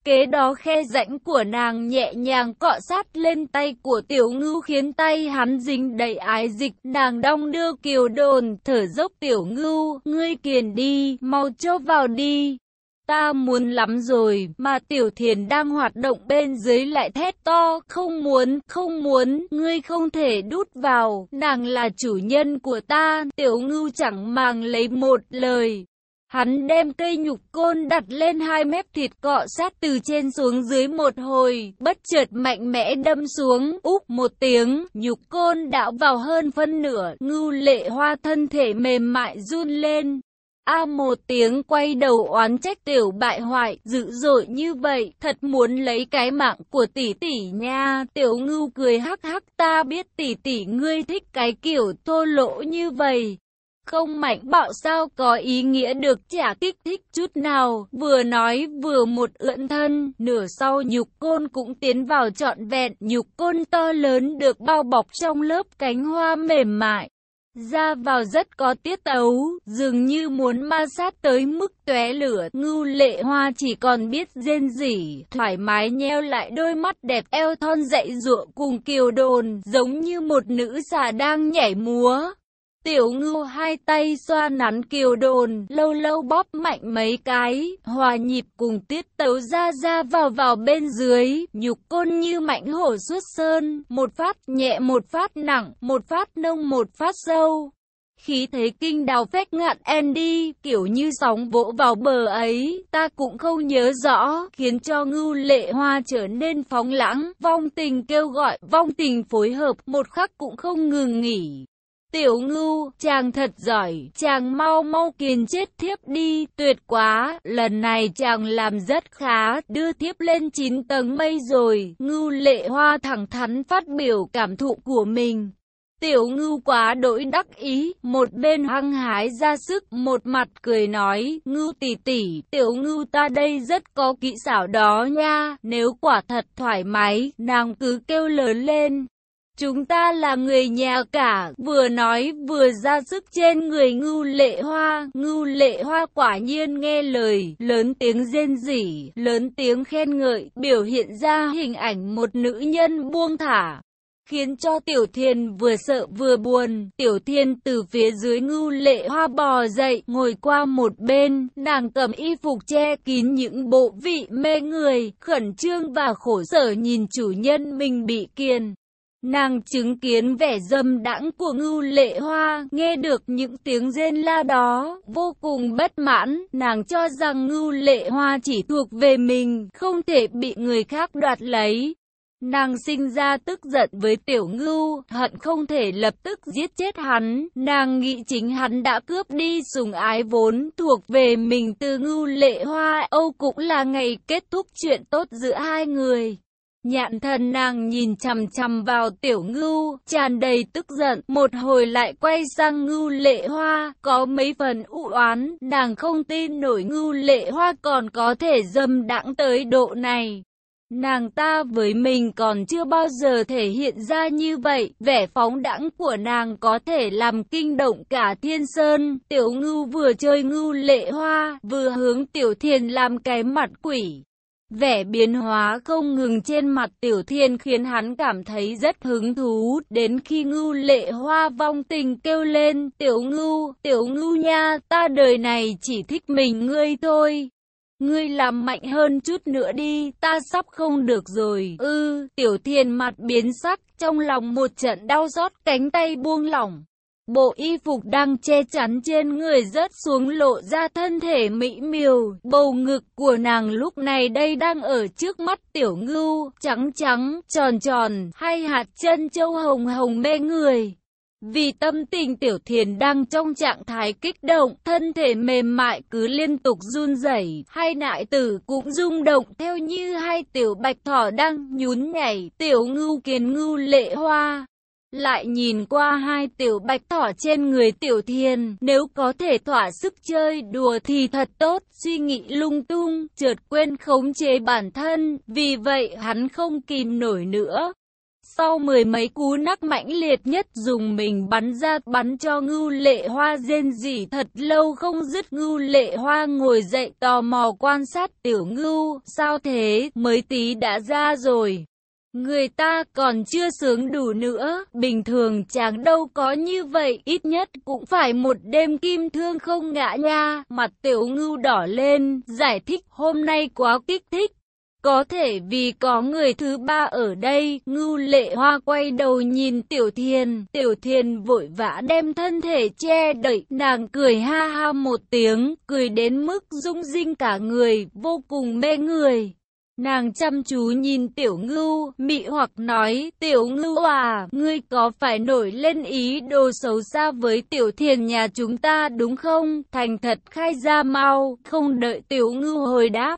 Kế đó khe rãnh của nàng nhẹ nhàng cọ sát lên tay của tiểu ngưu khiến tay hắn dính đầy ái dịch. Nàng đong đưa kiều đồn, thở dốc tiểu ngưu, ngươi kiền đi, mau cho vào đi. Ta muốn lắm rồi, mà tiểu thiền đang hoạt động bên dưới lại thét to, không muốn, không muốn, ngươi không thể đút vào, nàng là chủ nhân của ta, tiểu ngưu chẳng màng lấy một lời. Hắn đem cây nhục côn đặt lên hai mép thịt cọ sát từ trên xuống dưới một hồi, bất chợt mạnh mẽ đâm xuống, úp một tiếng, nhục côn đạo vào hơn phân nửa, ngưu lệ hoa thân thể mềm mại run lên. A một tiếng quay đầu oán trách tiểu bại hoại, dữ dội như vậy, thật muốn lấy cái mạng của tỷ tỷ nha. Tiểu ngưu cười hắc hắc ta biết tỷ tỷ ngươi thích cái kiểu thô lỗ như vậy. Không mạnh bạo sao có ý nghĩa được chả kích thích chút nào, vừa nói vừa một ưỡn thân, nửa sau nhục côn cũng tiến vào trọn vẹn, nhục côn to lớn được bao bọc trong lớp cánh hoa mềm mại. Ra vào rất có tiết tấu, dường như muốn ma sát tới mức tóe lửa, ngưu lệ hoa chỉ còn biết rên rỉ, thoải mái nheo lại đôi mắt đẹp eo thon dậy ruộng cùng kiều đồn, giống như một nữ già đang nhảy múa. Tiểu ngưu hai tay xoa nắn kiều đồn, lâu lâu bóp mạnh mấy cái, hòa nhịp cùng tiết tấu ra ra vào vào bên dưới, nhục côn như mạnh hổ xuất sơn, một phát nhẹ một phát nặng, một phát nông một phát sâu. Khí thế kinh đào phách ngạn Andy, kiểu như sóng vỗ vào bờ ấy, ta cũng không nhớ rõ, khiến cho ngưu lệ hoa trở nên phóng lãng, vong tình kêu gọi, vong tình phối hợp, một khắc cũng không ngừng nghỉ. Tiểu ngưu, chàng thật giỏi, chàng mau mau kiền chết thiếp đi, tuyệt quá, lần này chàng làm rất khá, đưa thiếp lên 9 tầng mây rồi, ngưu lệ hoa thẳng thắn phát biểu cảm thụ của mình. Tiểu ngưu quá đỗi đắc ý, một bên hăng hái ra sức, một mặt cười nói, ngưu tỷ tỷ, tiểu ngưu ta đây rất có kỹ xảo đó nha, nếu quả thật thoải mái, nàng cứ kêu lớn lên. Chúng ta là người nhà cả, vừa nói vừa ra sức trên người ngưu lệ hoa, ngưu lệ hoa quả nhiên nghe lời, lớn tiếng rên rỉ, lớn tiếng khen ngợi, biểu hiện ra hình ảnh một nữ nhân buông thả. Khiến cho Tiểu Thiên vừa sợ vừa buồn, Tiểu Thiên từ phía dưới ngưu lệ hoa bò dậy, ngồi qua một bên, nàng cầm y phục che kín những bộ vị mê người, khẩn trương và khổ sở nhìn chủ nhân mình bị kiền. Nàng chứng kiến vẻ dâm đãng của ngưu lệ hoa, nghe được những tiếng rên la đó, vô cùng bất mãn, nàng cho rằng ngưu lệ hoa chỉ thuộc về mình, không thể bị người khác đoạt lấy. Nàng sinh ra tức giận với tiểu ngưu, hận không thể lập tức giết chết hắn, nàng nghĩ chính hắn đã cướp đi sùng ái vốn thuộc về mình từ ngưu lệ hoa, Âu cũng là ngày kết thúc chuyện tốt giữa hai người. Nhạn thần nàng nhìn chằm chằm vào tiểu ngưu, tràn đầy tức giận, một hồi lại quay sang ngưu lệ hoa, có mấy phần u oán, nàng không tin nổi ngưu lệ hoa còn có thể dâm đãng tới độ này. Nàng ta với mình còn chưa bao giờ thể hiện ra như vậy, vẻ phóng đãng của nàng có thể làm kinh động cả thiên sơn, tiểu ngưu vừa chơi ngưu lệ hoa, vừa hướng tiểu thiền làm cái mặt quỷ. Vẻ biến hóa không ngừng trên mặt tiểu thiên khiến hắn cảm thấy rất hứng thú, đến khi ngưu lệ hoa vong tình kêu lên, tiểu ngưu, tiểu ngưu nha, ta đời này chỉ thích mình ngươi thôi. Ngươi làm mạnh hơn chút nữa đi, ta sắp không được rồi. Ư, tiểu thiên mặt biến sắc, trong lòng một trận đau rót cánh tay buông lỏng. Bộ y phục đang che chắn trên người rớt xuống lộ ra thân thể mỹ miều, bầu ngực của nàng lúc này đây đang ở trước mắt tiểu ngưu, trắng trắng, tròn tròn, hai hạt chân châu hồng hồng mê người. Vì tâm tình tiểu thiền đang trong trạng thái kích động, thân thể mềm mại cứ liên tục run rẩy, hai nại tử cũng rung động theo như hai tiểu bạch thỏ đang nhún nhảy, tiểu ngưu kiến ngưu lệ hoa. Lại nhìn qua hai tiểu bạch thỏ trên người tiểu thiên, nếu có thể thỏa sức chơi đùa thì thật tốt, suy nghĩ lung tung, chợt quên khống chế bản thân, vì vậy hắn không kìm nổi nữa. sau mười mấy cú nắc mãnh liệt nhất dùng mình bắn ra bắn cho ngưu lệ hoa rên rỉ thật lâu không dứt ngưu lệ hoa ngồi dậy tò mò quan sát tiểu ngưu, sao thế, mới tí đã ra rồi. Người ta còn chưa sướng đủ nữa, bình thường chàng đâu có như vậy, ít nhất cũng phải một đêm kim thương không ngã nha. Mặt tiểu ngưu đỏ lên, giải thích hôm nay quá kích thích. Có thể vì có người thứ ba ở đây, ngưu lệ hoa quay đầu nhìn tiểu thiền, tiểu thiền vội vã đem thân thể che đậy, nàng cười ha ha một tiếng, cười đến mức rung rinh cả người, vô cùng mê người. Nàng chăm chú nhìn tiểu ngưu, mị hoặc nói, tiểu ngưu à, ngươi có phải nổi lên ý đồ xấu xa với tiểu thiền nhà chúng ta đúng không? Thành thật khai ra mau, không đợi tiểu ngưu hồi đáp.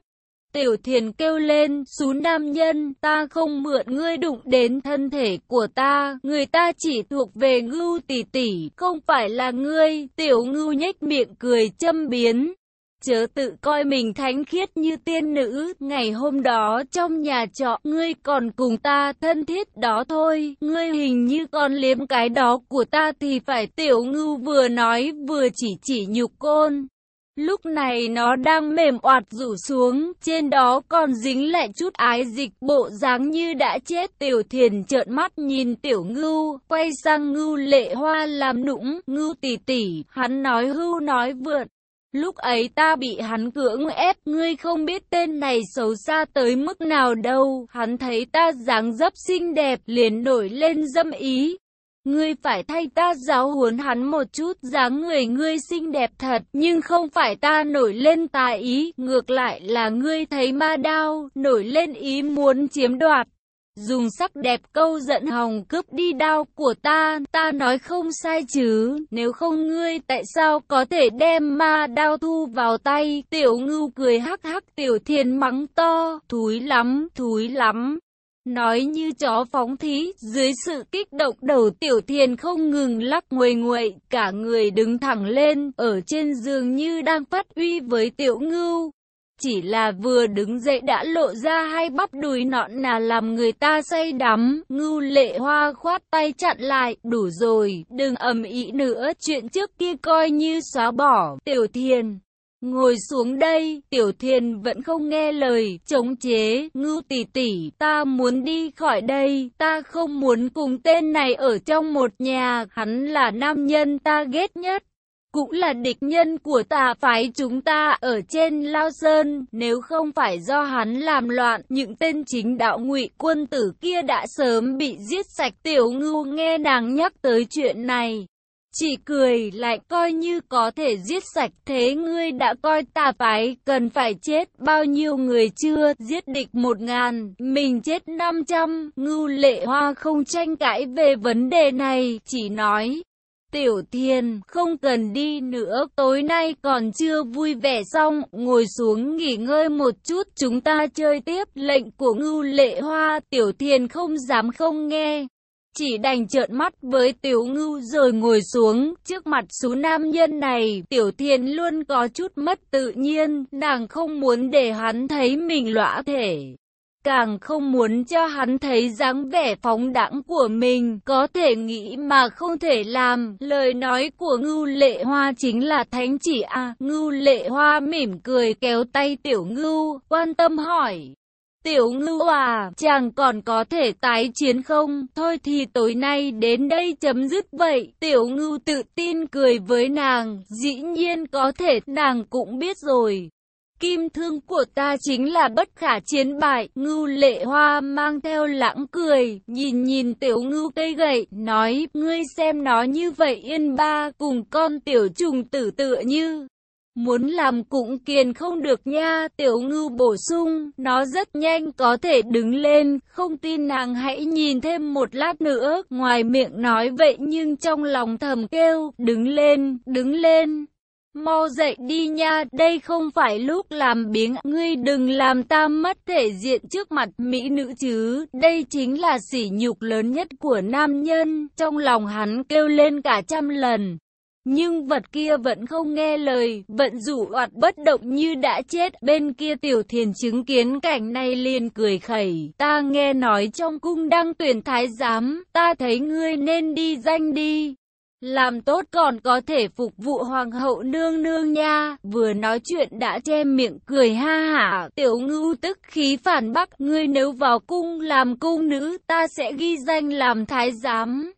Tiểu thiền kêu lên, xú nam nhân, ta không mượn ngươi đụng đến thân thể của ta, người ta chỉ thuộc về ngưu tỷ tỷ, không phải là ngươi. Tiểu ngưu nhếch miệng cười châm biến. Chớ tự coi mình thánh khiết như tiên nữ, ngày hôm đó trong nhà trọ, ngươi còn cùng ta thân thiết đó thôi, ngươi hình như còn liếm cái đó của ta thì phải tiểu ngưu vừa nói vừa chỉ chỉ nhục côn. Lúc này nó đang mềm oạt rủ xuống, trên đó còn dính lại chút ái dịch bộ dáng như đã chết. Tiểu thiền trợn mắt nhìn tiểu ngưu, quay sang ngưu lệ hoa làm nũng, ngưu tỷ tỷ, hắn nói hưu nói vượn Lúc ấy ta bị hắn cưỡng ép, ngươi không biết tên này xấu xa tới mức nào đâu. Hắn thấy ta dáng dấp xinh đẹp, liền nổi lên dâm ý. Ngươi phải thay ta giáo huấn hắn một chút, dáng người ngươi xinh đẹp thật, nhưng không phải ta nổi lên tà ý, ngược lại là ngươi thấy ma đao, nổi lên ý muốn chiếm đoạt dùng sắc đẹp câu giận hồng cướp đi đao của ta, ta nói không sai chứ, nếu không ngươi tại sao có thể đem ma đao thu vào tay, tiểu ngưu cười hắc hắc tiểu thiên mắng to, thúi lắm, thúi lắm. Nói như chó phóng thí, dưới sự kích động đầu tiểu thiền không ngừng lắc nguầy nguậy, cả người đứng thẳng lên, ở trên giường như đang phát uy với tiểu ngưu. Chỉ là vừa đứng dậy đã lộ ra hai bắp đùi nọn nà làm người ta say đắm, ngưu lệ hoa khoát tay chặn lại, đủ rồi, đừng ầm ĩ nữa, chuyện trước kia coi như xóa bỏ, tiểu thiền. Ngồi xuống đây, tiểu thiền vẫn không nghe lời, chống chế, ngưu tỷ tỷ, ta muốn đi khỏi đây, ta không muốn cùng tên này ở trong một nhà, hắn là nam nhân ta ghét nhất cũng là địch nhân của tà phái chúng ta ở trên Lao Sơn, nếu không phải do hắn làm loạn, những tên chính đạo ngụy quân tử kia đã sớm bị giết sạch tiểu ngưu nghe nàng nhắc tới chuyện này. Chỉ cười lại coi như có thể giết sạch thế ngươi đã coi tà phái cần phải chết bao nhiêu người chưa giết địch một ngàn, mình chết năm trăm, ngưu lệ hoa không tranh cãi về vấn đề này, chỉ nói. Tiểu Thiên, không cần đi nữa, tối nay còn chưa vui vẻ xong, ngồi xuống nghỉ ngơi một chút, chúng ta chơi tiếp. Lệnh của ngưu lệ hoa, Tiểu Thiên không dám không nghe. Chỉ đành trợn mắt với Tiểu Ngưu rồi ngồi xuống, trước mặt số nam nhân này, Tiểu Thiên luôn có chút mất tự nhiên, nàng không muốn để hắn thấy mình lõa thể càng không muốn cho hắn thấy dáng vẻ phóng đẳng của mình, có thể nghĩ mà không thể làm. Lời nói của ngưu lệ hoa chính là thánh chỉ à, ngưu lệ hoa mỉm cười kéo tay tiểu ngưu, quan tâm hỏi. Tiểu ngưu à, chàng còn có thể tái chiến không? Thôi thì tối nay đến đây chấm dứt vậy. Tiểu ngưu tự tin cười với nàng, dĩ nhiên có thể nàng cũng biết rồi. Kim thương của ta chính là bất khả chiến bại, ngưu lệ hoa mang theo lãng cười, nhìn nhìn tiểu ngưu cây gậy, nói, ngươi xem nó như vậy yên ba, cùng con tiểu trùng tử tựa như. Muốn làm cũng kiền không được nha, tiểu ngưu bổ sung, nó rất nhanh có thể đứng lên, không tin nàng hãy nhìn thêm một lát nữa, ngoài miệng nói vậy nhưng trong lòng thầm kêu, đứng lên, đứng lên. Mau dậy đi nha, đây không phải lúc làm biếng, ngươi đừng làm ta mất thể diện trước mặt mỹ nữ chứ, đây chính là sỉ nhục lớn nhất của nam nhân, trong lòng hắn kêu lên cả trăm lần. Nhưng vật kia vẫn không nghe lời, vẫn rủ oạt bất động như đã chết. Bên kia tiểu thiền chứng kiến cảnh này liền cười khẩy. Ta nghe nói trong cung đang tuyển thái giám, ta thấy ngươi nên đi danh đi. Làm tốt còn có thể phục vụ hoàng hậu nương nương nha. Vừa nói chuyện đã che miệng cười ha hả. Tiểu ngưu tức khí phản bác. Ngươi nếu vào cung làm cung nữ ta sẽ ghi danh làm thái giám.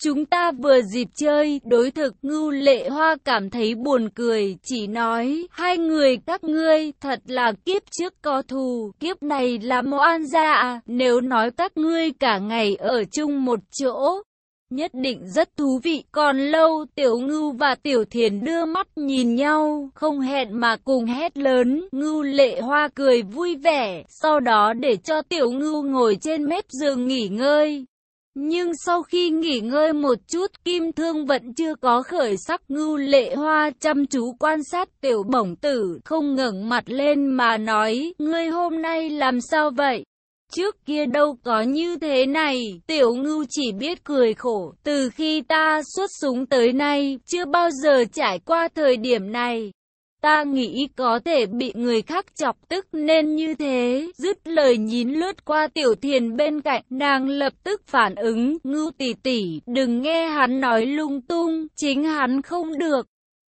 Chúng ta vừa dịp chơi, đối thực ngưu lệ hoa cảm thấy buồn cười, chỉ nói, hai người các ngươi, thật là kiếp trước có thù, kiếp này là oan dạ, à. nếu nói các ngươi cả ngày ở chung một chỗ, nhất định rất thú vị. Còn lâu, tiểu ngưu và tiểu thiền đưa mắt nhìn nhau, không hẹn mà cùng hét lớn. Ngưu lệ hoa cười vui vẻ, sau đó để cho tiểu ngưu ngồi trên mép giường nghỉ ngơi. Nhưng sau khi nghỉ ngơi một chút, kim thương vẫn chưa có khởi sắc ngưu lệ hoa chăm chú quan sát tiểu bổng tử, không ngẩng mặt lên mà nói, ngươi hôm nay làm sao vậy? Trước kia đâu có như thế này, tiểu ngưu chỉ biết cười khổ, từ khi ta xuất súng tới nay, chưa bao giờ trải qua thời điểm này. Ta nghĩ có thể bị người khác chọc tức nên như thế. Dứt lời nhín lướt qua tiểu thiền bên cạnh, nàng lập tức phản ứng, ngưu tỷ tỷ, đừng nghe hắn nói lung tung, chính hắn không được.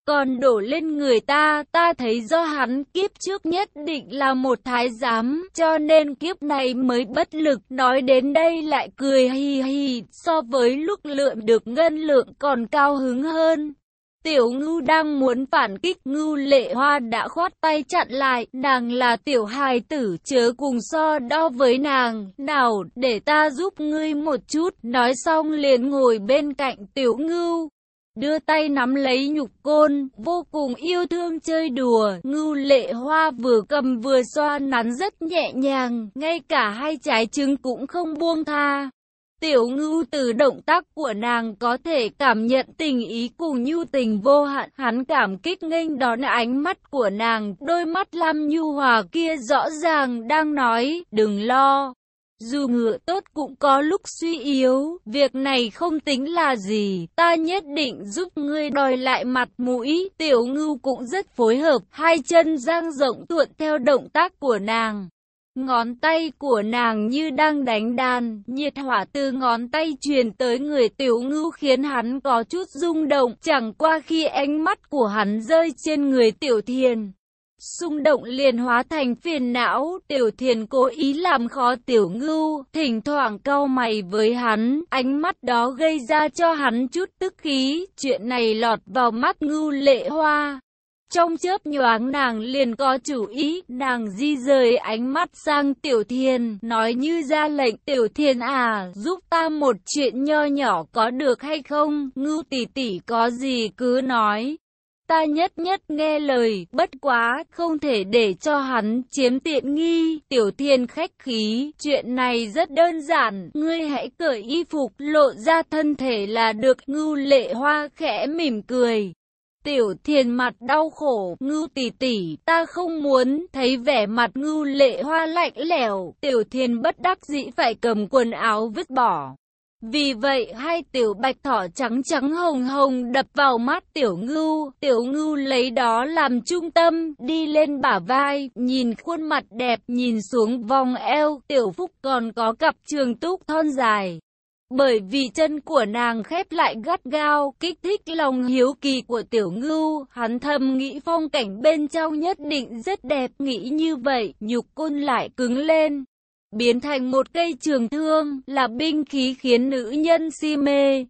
Còn đổ lên người ta, ta thấy do hắn kiếp trước nhất định là một thái giám, cho nên kiếp này mới bất lực. Nói đến đây lại cười hì hì, so với lúc lượm được ngân lượng còn cao hứng hơn. Tiểu ngưu đang muốn phản kích ngưu lệ hoa đã khoát tay chặn lại, nàng là tiểu hài tử chớ cùng so đo với nàng, nào để ta giúp ngươi một chút, nói xong liền ngồi bên cạnh tiểu ngưu. Đưa tay nắm lấy nhục côn, vô cùng yêu thương chơi đùa, ngưu lệ hoa vừa cầm vừa xoa nắn rất nhẹ nhàng, ngay cả hai trái trứng cũng không buông tha. Tiểu ngưu từ động tác của nàng có thể cảm nhận tình ý cùng nhu tình vô hạn. Hắn cảm kích nghênh đón ánh mắt của nàng, đôi mắt lam nhu hòa kia rõ ràng đang nói, đừng lo. Dù ngựa tốt cũng có lúc suy yếu, việc này không tính là gì, ta nhất định giúp ngươi đòi lại mặt mũi. Tiểu ngưu cũng rất phối hợp, hai chân giang rộng tuột theo động tác của nàng. Ngón tay của nàng như đang đánh đàn, nhiệt hỏa từ ngón tay truyền tới người tiểu ngưu khiến hắn có chút rung động, chẳng qua khi ánh mắt của hắn rơi trên người tiểu thiền. Xung động liền hóa thành phiền não, tiểu thiền cố ý làm khó tiểu ngưu, thỉnh thoảng cau mày với hắn, ánh mắt đó gây ra cho hắn chút tức khí, chuyện này lọt vào mắt ngưu lệ hoa. Trong chớp nhoáng nàng liền có chủ ý, nàng di rời ánh mắt sang tiểu thiên, nói như ra lệnh tiểu thiên à, giúp ta một chuyện nho nhỏ có được hay không, ngưu tỷ tỷ có gì cứ nói. Ta nhất nhất nghe lời, bất quá, không thể để cho hắn chiếm tiện nghi, tiểu thiên khách khí, chuyện này rất đơn giản, ngươi hãy cởi y phục, lộ ra thân thể là được, ngưu lệ hoa khẽ mỉm cười. Tiểu thiền mặt đau khổ, ngưu tỷ tỷ, ta không muốn, thấy vẻ mặt ngưu lệ hoa lạnh lẽo, tiểu thiền bất đắc dĩ phải cầm quần áo vứt bỏ. Vì vậy hai tiểu bạch thỏ trắng trắng hồng hồng đập vào mắt tiểu ngưu, tiểu ngưu lấy đó làm trung tâm, đi lên bả vai, nhìn khuôn mặt đẹp, nhìn xuống vòng eo, tiểu phúc còn có cặp trường túc thon dài. Bởi vì chân của nàng khép lại gắt gao, kích thích lòng hiếu kỳ của tiểu ngưu, hắn thầm nghĩ phong cảnh bên trong nhất định rất đẹp, nghĩ như vậy, nhục côn lại cứng lên. Biến thành một cây trường thương, là binh khí khiến nữ nhân si mê.